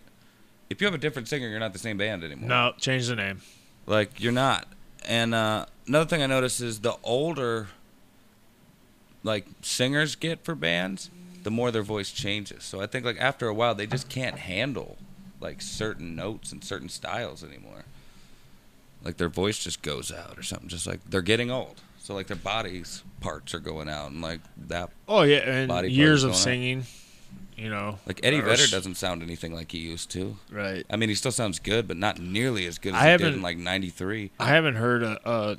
If you have a different singer, you're not the same band anymore. no, change the name. Like you're not. And uh, another thing I noticed is the older like singers get for bands, the more their voice changes. So I think like after a while, they just can't handle like certain notes and certain styles anymore. Like their voice just goes out or something. Just like they're getting old. So like their bodies parts are going out and like that. Oh yeah, and years of singing. You know, Like Eddie Vedder doesn't sound anything like he used to. Right. I mean, he still sounds good, but not nearly as good as I he did in like '93. I haven't heard a, a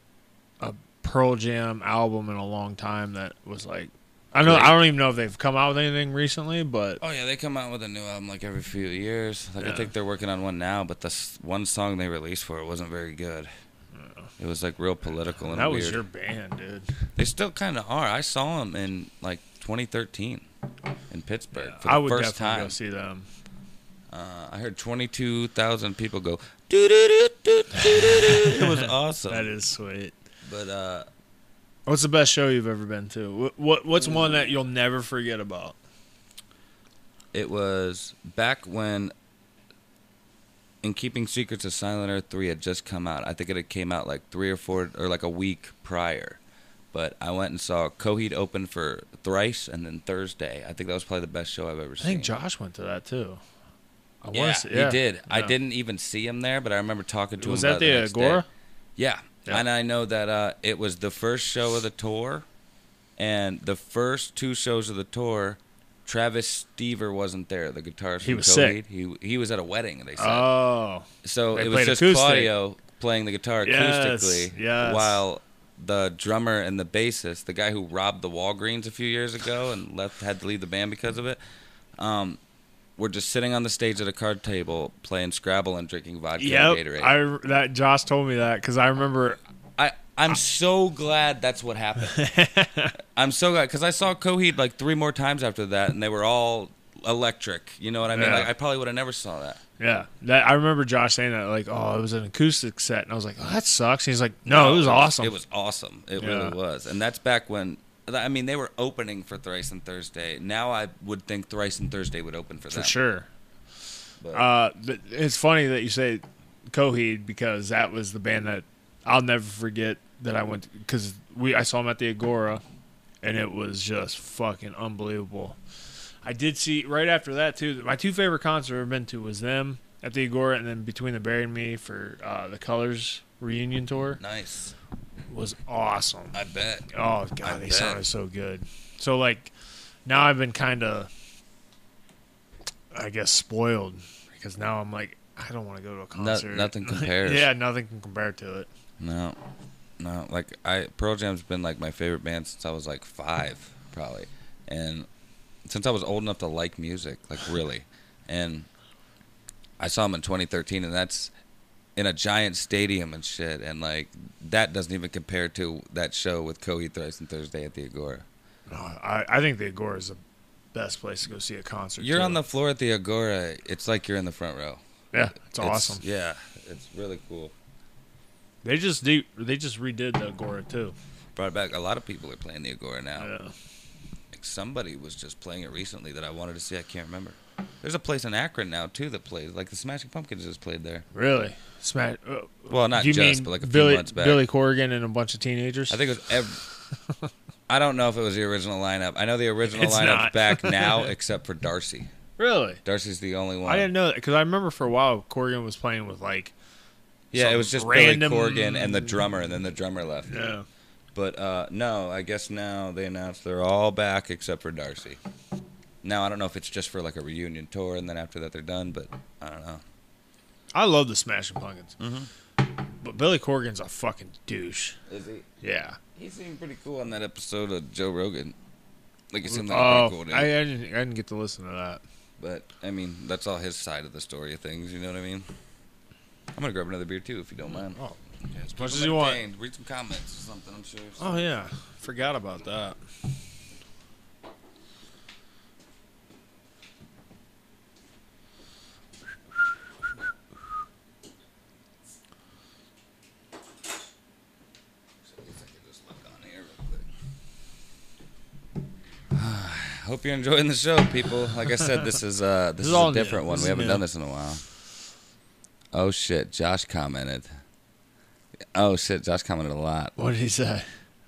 a Pearl Jam album in a long time that was like. I know. I don't even know if they've come out with anything recently, but Oh yeah, they come out with a new album like every few years. Like I think they're working on one now, but the one song they released for it wasn't very good. It was like real political and that weird. was your band, dude. They still kind of are. I saw them in like 2013 in Pittsburgh for the I would first definitely time. go see them. Uh, I heard 22,000 people go. It was awesome. That is sweet. But uh, What's the best show you've ever been to? What, what What's one that you'll never forget about? it was back when In Keeping Secrets of Silent Earth 3 had just come out. I think it had came out like 3 or 4 or like a week prior. But I went and saw Coheed open for Thrice and then Thursday. I think that was probably the best show I've ever seen. I think Josh went to that too. I wanna Yeah, he did. I didn't even see him there, but I remember talking to Was him Was that the day. Agora? Yeah. Yeah. And I know that uh, it was the first show of the tour, and the first two shows of the tour, Travis Stever wasn't there, the guitarist He from was Coheed. sick. He he was at a wedding, they said. Oh, so it was just acoustic. Claudio playing the guitar Yes, acoustically, yes. while the drummer and the bassist, the guy who robbed the Walgreens a few years ago and left had to leave the band because of it, um, were just sitting on the stage at a card table playing Scrabble and drinking vodka and. Gatorade. I that Josh told me that because I remember. I'm so glad that's what happened. I'm so glad because I saw Coheed like three more times after that, and they were all electric. You know what I mean? Yeah. Like I probably would have never saw that. Yeah, that I remember Josh saying that like, oh, it was an acoustic set, and I was like, oh, that sucks. He's like, no, it was awesome. It was awesome. It Yeah. really was, and that's back when. I mean, they were opening for Thrice and Thursday. Now I would think Thrice and Thursday would open for for them. sure. But, Uh, it's funny that you say Coheed because that was the band that I'll never forget that I went because we I saw him at the Agora, and it was just fucking unbelievable. I did see right after that too. My two favorite concerts I've ever been to was them at the Agora, and then Between the Buried and Me for uh, the Colors reunion tour nice. was awesome. I bet. Oh I god, they bet. sounded so good. So like now I've been kind of I guess spoiled because now I'm like I don't want to go to a concert. nothing compares. yeah, nothing can compare to it. No, no. Like I, Pearl Jam's been like my favorite band since I was like five, probably, and since I was old enough to like music, like really, and I saw them in 2013, and that's in a giant stadium and shit, and like that doesn't even compare to that show with Coheed Thrice and Thursday at the Agora. No, I I think the Agora is the best place to go see a concert. You're too. on the floor at the Agora. It's like you're in the front row. yeah, it's awesome. Yeah, it's really cool. They just de- they just redid the Agora too. Brought it back. A lot of people are playing the Agora now. Yeah. Like somebody was just playing it recently that I wanted to see. I can't remember. There's a place in Akron now too that plays. Like the Smashing Pumpkins just played there. Really, Smash. Uh, Well, not you just, mean but like a few Billy months back. Billy Corrigan and a bunch of teenagers? I think it was. Ev- I don't know if it was the original lineup. I know the original It's lineup's not. back now, except for Darcy. really. Darcy's the only one. I didn't know that because I remember for a while Corrigan was playing with like yeah, it was just random- Billy Corgan and the drummer, and then the drummer left. yeah. But uh, no, I guess now they announced they're all back except for Darcy. Now I don't know if it's just for like a reunion tour, and then after that they're done. But I don't know. I love the Smashing Pumpkins, mm-hmm. but Billy Corgan's a fucking douche. Is he? Yeah. He seemed pretty cool on that episode of Joe Rogan. Like he seemed like oh, a pretty cool I. I, didn't, I didn't get to listen to that. But I mean, that's all his side of the story of things. You know what I mean? I'm gonna grab another beer too, if you don't mind. Oh, Yeah, as much as you want. Read some comments or something. I'm sure. Oh yeah, forgot about that. Hope you're enjoying the show, people. Like I said, this is uh this, This is, is all a new. different one. This We haven't new. done this in a while. Oh shit! Josh commented. Oh shit! Josh commented a lot. What did he say?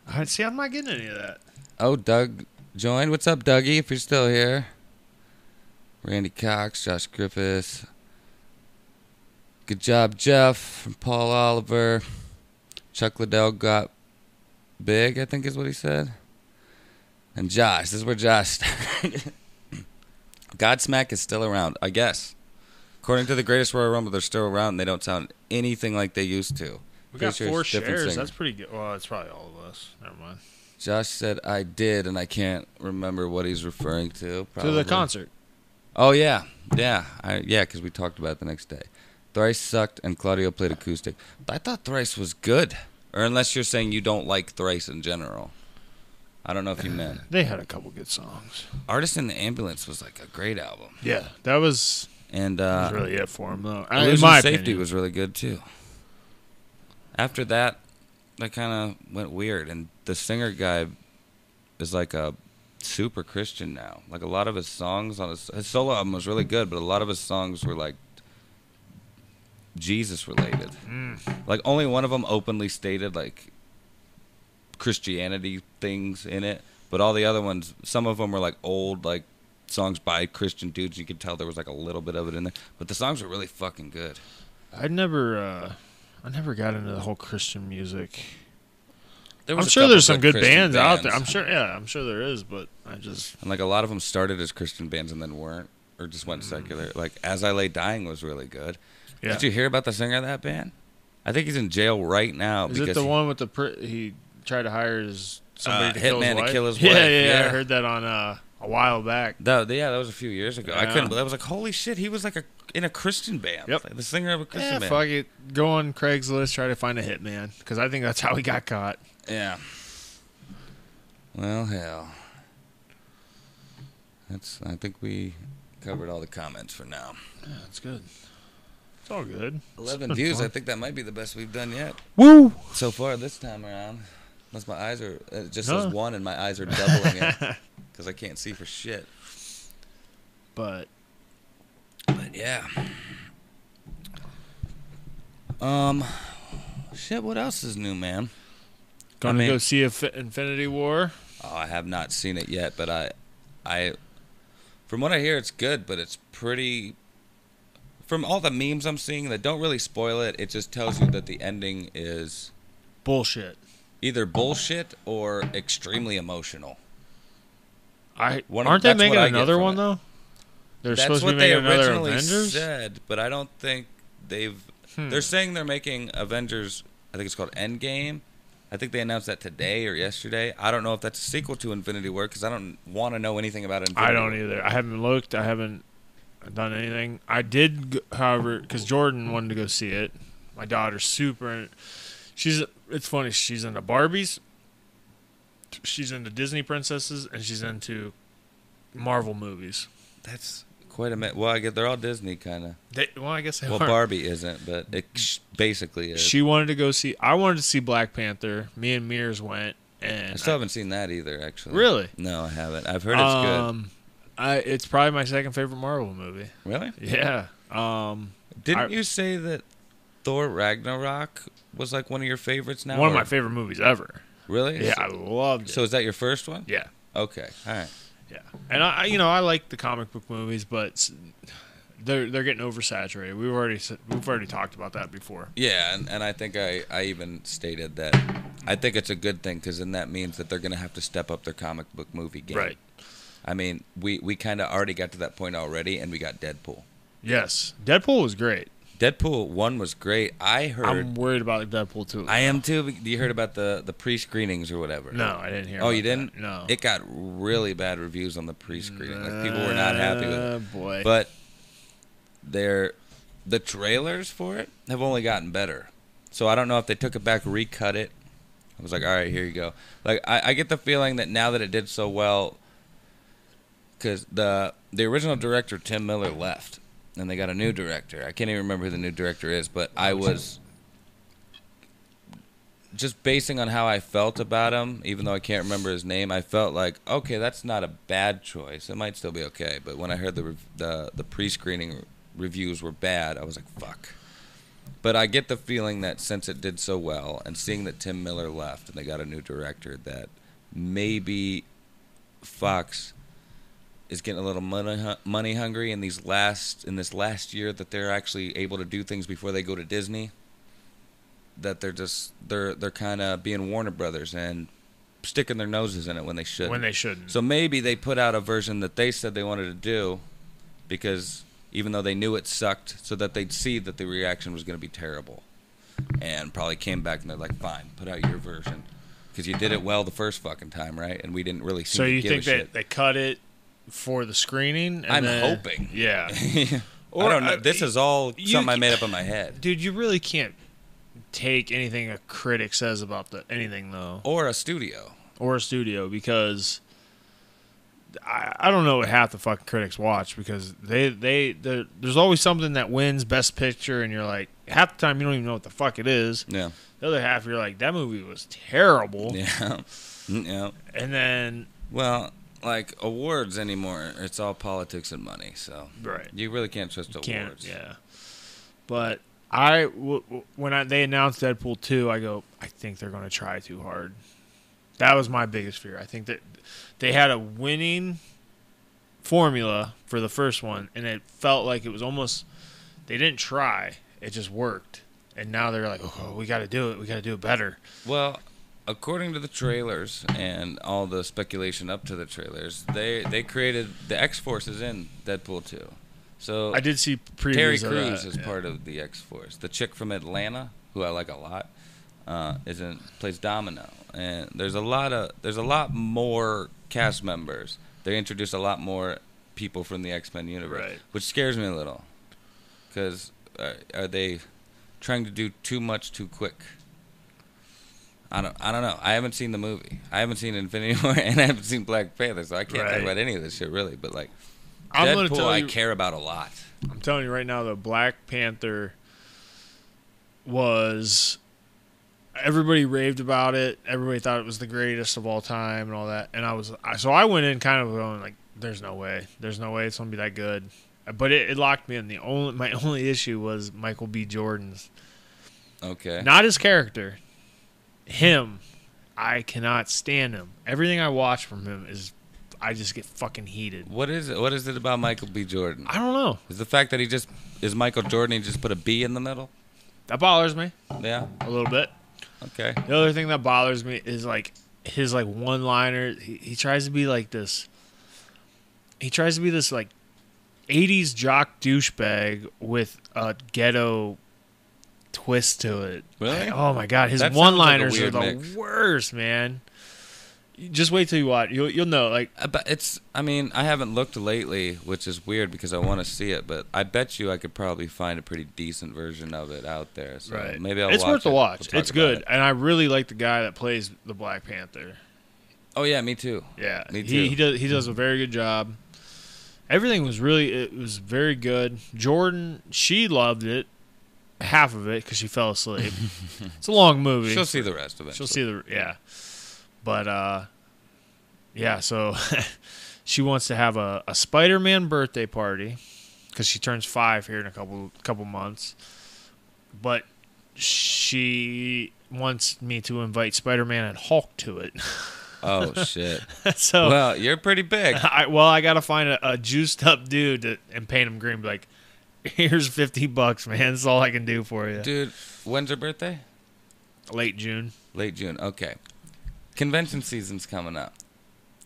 I see. I'm not getting any of that. Oh, Doug joined. What's up, Dougie? If you're still here. Randy Cox, Josh Griffiths. Good job, Jeff from Paul Oliver. Chuck Liddell got big, I think is what he said. And Josh, this is where Josh. Godsmack is still around, I guess. According to the Greatest Royal Rumble, they're still around and they don't sound anything like they used to. We Pretty got sure four it's different shares. singer. That's pretty good. Well, it's probably all of us. Never mind. Josh said I did, and I can't remember what he's referring to. To probably. the concert. Oh yeah, yeah, I, yeah, because we talked about it the next day. Thrice sucked, and Claudio played acoustic. But I thought Thrice was good, or unless you're saying you don't like Thrice in general. I don't know if you meant. They had a couple good songs. Artist in the Ambulance was like a great album, Yeah, that was, and that uh, was really it for him, though. I- In my Safety opinion. was really good too. After that, that kind of went weird, and the singer guy is like a super Christian now. Like a lot of his songs on his, his solo album was really good, but a lot of his songs were like Jesus related. Mm. Like only one of them openly stated like Christianity things in it, but all the other ones, some of them were like old like songs by Christian dudes. You could tell there was like a little bit of it in there, but the songs were really fucking good. I never, uh, I never got into the whole Christian music. There I'm sure there's some good Christian bands, out there. I'm sure, yeah, I'm sure there is, but I just and like a lot of them started as Christian bands and then weren't, or just went secular. Like As I Lay Dying was really good. yeah. Did you hear about the singer of that band? I think he's in jail right now Is it the he- one with the pr- he tried to hire his somebody Uh, to kill his hitman to kill his yeah, wife, Yeah, yeah, I heard that on uh, a while back. That, yeah, that was a few years ago. I couldn't. believe I was like, holy shit, he was like a in a Christian band. Yep. Like the singer of a Christian Yeah, band. fuck it. Go on Craigslist, try to find a hitman, because I think that's how he got caught. Yeah. Well, hell. That's. I think we covered all the comments for now. Yeah, that's good. It's all good. Eleven views. fun. I think that might be the best we've done yet Woo! so far this time around. Unless my eyes are. It just Huh. says one, and my eyes are doubling it because I can't see for shit. But But yeah. Um. Shit. What else is new, man? gonna mean- go see Infinity War. Oh, I have not seen it yet, but I, I, from what I hear, it's good, but it's pretty. From all the memes I'm seeing that don't really spoil it, it just tells you that the ending is Bullshit. either bullshit or extremely emotional. I One of- aren't they making another one it. though? They're That's supposed to be making another Avengers. said, but I don't think they've. Hmm. They're saying they're making Avengers. I think it's called Endgame. I think they announced that today or yesterday. I don't know if that's a sequel to Infinity War because I don't want to know anything about Infinity I don't War. either. I haven't looked. I haven't done anything. I did, however, because Jordan wanted to go see it. My daughter's super. She's. It's funny. She's into Barbies. She's into Disney princesses, and she's into Marvel movies. That's quite a minute. Well, I get they're all Disney kind of. Well, I guess Well, are. Barbie isn't, but it basically is. She wanted to go see. I wanted to see Black Panther. Me and Mears went, and I still haven't seen that either, actually. really. No, I haven't. I've heard it's um, I it's probably my second favorite Marvel movie. Really? Yeah. Um, Didn't I- you say that Thor Ragnarok was like one of your favorites now? one of my favorite movies ever. Really? Yeah, So, I loved it. so is that your first one? yeah, Okay. All right. yeah. And I, I- you know, I like the comic book movies, but they're they're getting oversaturated. We've already we've already talked about that before. Yeah, and, and I think I, I even stated that I think it's a good thing because then that means that they're going to have to step up their comic book movie game. Right. I mean, we, we kind of already got to that point already, and we got Deadpool. Yes, Deadpool was great. Deadpool 1 was great. I heard. I'm worried about Deadpool two. I am too. You heard about the the pre screenings or whatever? no, I didn't hear. Oh, you didn't? that. No. It got really bad reviews on the pre screening. Like people were not happy with it. Boy, But they're the trailers for it have only gotten better. So I don't know if they took it back, recut it. I was like, all right, here you go. Like I, I get the feeling that now that it did so well, because the the original director Tim Miller left, and they got a new director. I can't even remember who the new director is, but I was just basing on how I felt about him, even though I can't remember his name. I felt like okay, that's not a bad choice. It might still be okay. But when I heard the the the pre screening reviews were bad, I was like, fuck. But I get the feeling that since it did so well, and seeing that Tim Miller left and they got a new director, that maybe Fox is getting a little money money hungry in these last in this last year that they're actually able to do things before they go to Disney. That they're just they're they're kind of being Warner Brothers and sticking their noses in it when they should. when they shouldn't. So maybe they put out a version that they said they wanted to do because even though they knew it sucked, so that they'd see that the reaction was going to be terrible. And probably came back and they're like, fine, put out your version. Because you did it well the first fucking time, right? And we didn't really So you think that they cut it for the screening? and I'm then- hoping. Yeah. I don't know. this is all something I made up in my head. Dude, you really can't take anything a critic says about the anything though, Or a studio. or a studio because I, I don't know what half the fucking critics watch because they they there's always something that wins best picture and you're like half the time you don't even know what the fuck it is. Yeah. The other half you're like that movie was terrible, Yeah. Mm, yeah. and then Well, like awards anymore, it's all politics and money. So right you really can't trust awards. can't yeah. But I w- w- when I, they announced Deadpool two, I go I think they're going to try too hard. That was my biggest fear. I think that they had a winning formula for the first one, and it felt like it was almost they didn't try. It just worked, and now they're like, "Oh, we got to do it. We got to do it better." Well, according to the trailers and all the speculation up to the trailers, they they created the X Force is in Deadpool two. So I did see previews Terry Crews is yeah. part of the X Force. The chick from Atlanta, who I like a lot, uh, is in plays Domino. And there's a lot of there's a lot more cast members. They introduce a lot more people from the X Men universe, Right. which scares me a little. Because uh, are they trying to do too much too quick? I don't. I don't know. I haven't seen the movie. I haven't seen Infinity War, and I haven't seen Black Panther, so I can't Right. talk about any of this shit really. But like I'm Deadpool, tell I care about a lot. I'm telling you right now, the Black Panther was everybody raved about it. Everybody thought it was the greatest of all time and all that. And I was I, so I went in kind of going like, "There's no way. There's no way it's gonna be that good." But it, it locked me in. The only my only issue was Michael B. Jordan's Okay. not his character, him. I cannot stand him. Everything I watch from him is, I just get fucking heated. What is it? What is it about Michael B. Jordan? I don't know. Is the fact that he just is Michael Jordan? He just put a B in the middle. That bothers me Yeah. a little bit. Okay. The other thing that bothers me is like his like one liner. He, he tries to be like this. He tries to be this like '80s jock douchebag with a ghetto twist to it. Really? Oh my god, his sounds like one-liners are the mix. worst, man. Just wait till you watch. You'll you'll know. Like Uh, But it's. I mean, I haven't looked lately, which is weird because I want to see it. But I bet you I could probably find a pretty decent version of it out there. So maybe I'll. it's watch worth the it. watch. We'll it's good, it. and I really like the guy that plays the Black Panther. Oh yeah, me too. Yeah, Me He, he does. He does a very good job. Everything was really. It was very good. Jordan, she loved it, half of it because she fell asleep. it's a long movie. She'll see the rest of it. She'll see the yeah, but uh, yeah. So she wants to have a, a Spider-Man birthday party because she turns five here in a couple couple months. But she wants me to invite Spider-Man and Hulk to it. Oh shit. so well, you're pretty big. I, well, I gotta find a, a juiced up dude to, and paint him green. Be like, here's fifty bucks, man. That's all I can do for you. Dude, when's your birthday? Late June. Late June. Okay. Convention season's coming up.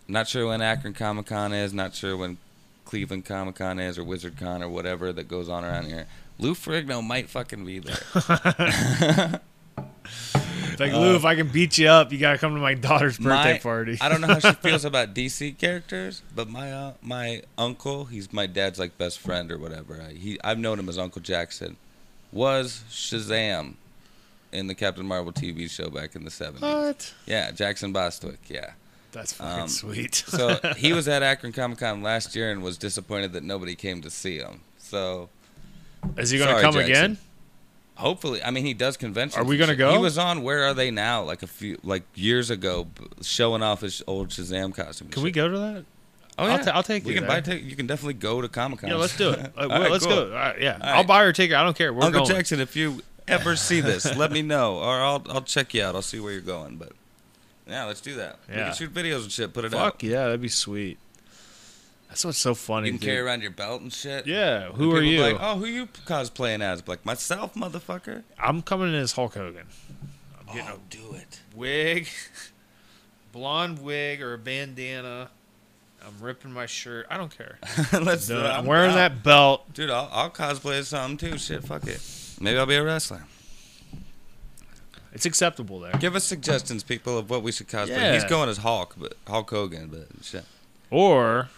Not sure when Akron Comic Con is. Not sure when Cleveland Comic Con is or Wizard Con or whatever that goes on around here. Lou Ferrigno might fucking be there. It's like Lou, if I can beat you up, you gotta come to my daughter's birthday My- party. I don't know how she feels about DC characters, but my uh, my uncle, he's my dad's like best friend or whatever. I, he I've known him as Uncle Jackson. Was Shazam in the Captain Marvel TV show back in the 70s. what? Yeah, Jackson Bostwick, yeah. That's fucking Um, sweet. So he was at Akron Comic Con last year and was disappointed that nobody came to see him. So Is he gonna come Jackson. again? Hopefully, I mean, he does conventions. Are we gonna go? He was on Where Are They Now like a few like years ago, showing off his old Shazam costume. Can we go to that? Oh I'll yeah, ta- I'll take We you can there. buy ticket. You can definitely go to Comic Con. Yeah, let's do it. Well, right, let's cool. go. Right, yeah, I'll buy a ticket. I don't care. We're Uncle going. Jackson, if you ever see this, let me know, or I'll I'll check you out. I'll see where you're going. But Yeah, let's do that. We Yeah. can shoot videos and shit. Put it out. Fuck yeah, that'd be sweet. That's what's so funny. You can dude. carry around your belt and shit. Yeah, who are you? Like, oh, who you cosplaying as? Like myself, motherfucker. I'm coming in as Hulk Hogan. I'm getting Oh, do it. wig, blonde wig or a bandana. I'm ripping my shirt. I don't care. Let's. No, uh, I'm wearing that belt. Dude, I'll, I'll cosplay as something too. Shit, fuck it. Maybe I'll be a wrestler. It's acceptable there. Give us suggestions, people, of what we should cosplay. Yeah. He's going as Hulk, but Hulk Hogan, but shit. Or,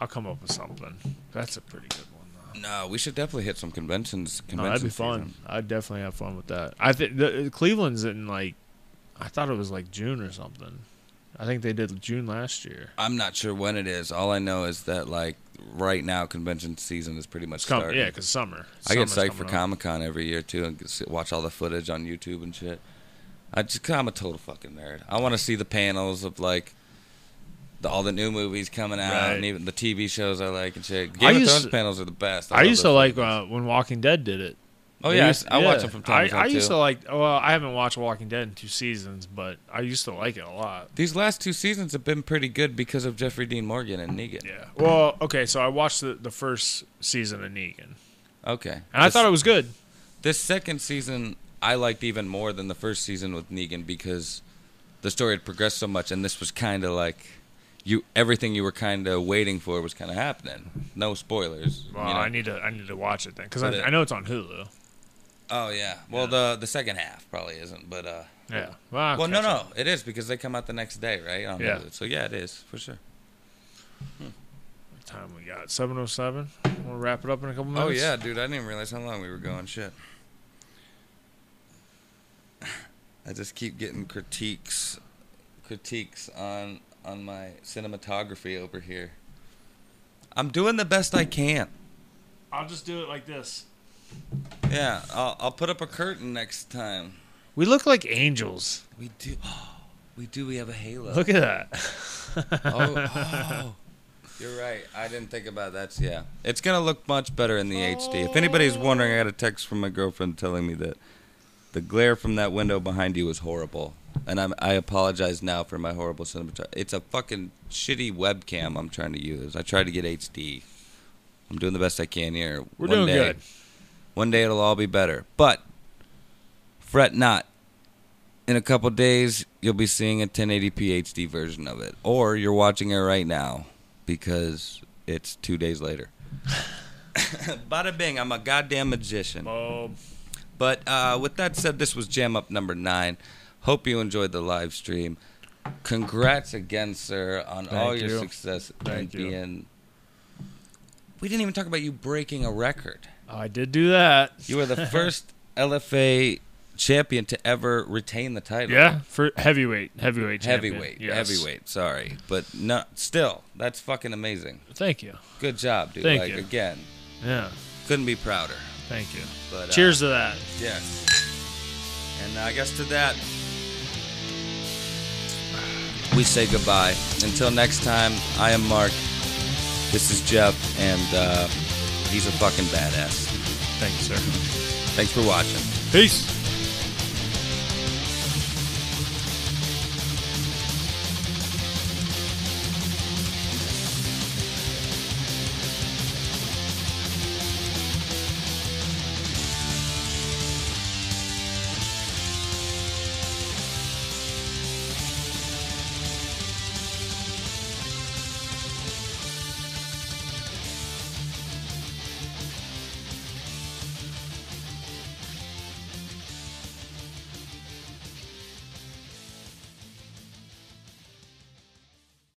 I'll come up with something. That's a pretty good one, though. No, we should definitely hit some conventions. no, that'd be fun. season. I'd definitely have fun with that. I think the uh, Cleveland's in like, I thought it was like June or something. I think they did June last year. I'm not sure when it is. All I know is that like right now, convention season is pretty much com- starting. yeah, because summer. I get psyched for. Comic Con every year too, and watch all the footage on YouTube and shit. I just, I'm a total fucking nerd. I want to see the panels of like the, all the new movies coming out, Right. and even the TV shows I like and shit. I Game of used Thrones to- panels are the best. I love used to those like uh, when Walking Dead did it. oh They yeah, I, used- I watch yeah. them from time I, to time I used too. to like. Well, I haven't watched Walking Dead in two seasons, but I used to like it a lot. These last two seasons have been pretty good because of Jeffrey Dean Morgan and Negan. Yeah. Well, okay, so I watched the, the first season of Negan, Okay. and I thought it was good. this second season I liked even more than the first season with Negan because the story had progressed so much, and this was kind of like you everything you were kind of waiting for was kind of happening. No spoilers. Well, you know? I need to I need to watch it then because I, I know it's on Hulu. Oh yeah. Well, the the second half probably isn't, but uh. Yeah. Well, I'll well, no, no, up. it is because they come out the next day, right? On Yeah. Hulu. So yeah, it is for sure. What time we got? Seven oh seven. We'll wrap it up in a couple minutes. Oh yeah, dude, I didn't even realize how long we were going. Shit. I just keep getting critiques, critiques on on my cinematography over here. I'm doing the best I can. I'll just do it like this. Yeah, I'll I'll put up a curtain next time. We look like angels. We do. we do. We have a halo. Look at that. oh, oh. You're right. I didn't think about that. Yeah, it's gonna look much better in the HD. If anybody's wondering, I got a text from my girlfriend telling me that the glare from that window behind you was horrible, and I'm I apologize now for my horrible cinematography. It's a fucking shitty webcam I'm trying to use. I tried to get HD. I'm doing the best I can here. We're One doing day, good. One day it'll all be better, but fret not. In a couple days, you'll be seeing a 1080p HD version of it, or you're watching it right now because it's two days later. Bada bing, I'm a goddamn magician. Bob. But uh, with that said, this was Jam Up number nine. Hope you enjoyed the live stream. Congrats again, sir, on all Thank your you. success Thank and you. being. We didn't even talk about you breaking a record. I did do that. You were the first LFA champion to ever retain the title. Yeah, for heavyweight, heavyweight, champion. Heavyweight, Yes. heavyweight. Sorry, but no, still, that's fucking amazing. Thank you. Good job, dude. Thank like you. again, Yeah, couldn't be prouder. Thank you. But uh, Cheers to that. Yes. And I guess to that, we say goodbye. Until next time, I am Mark. This is Jeff, and uh, he's a fucking badass. Thank you, sir. Thanks for watching. Peace.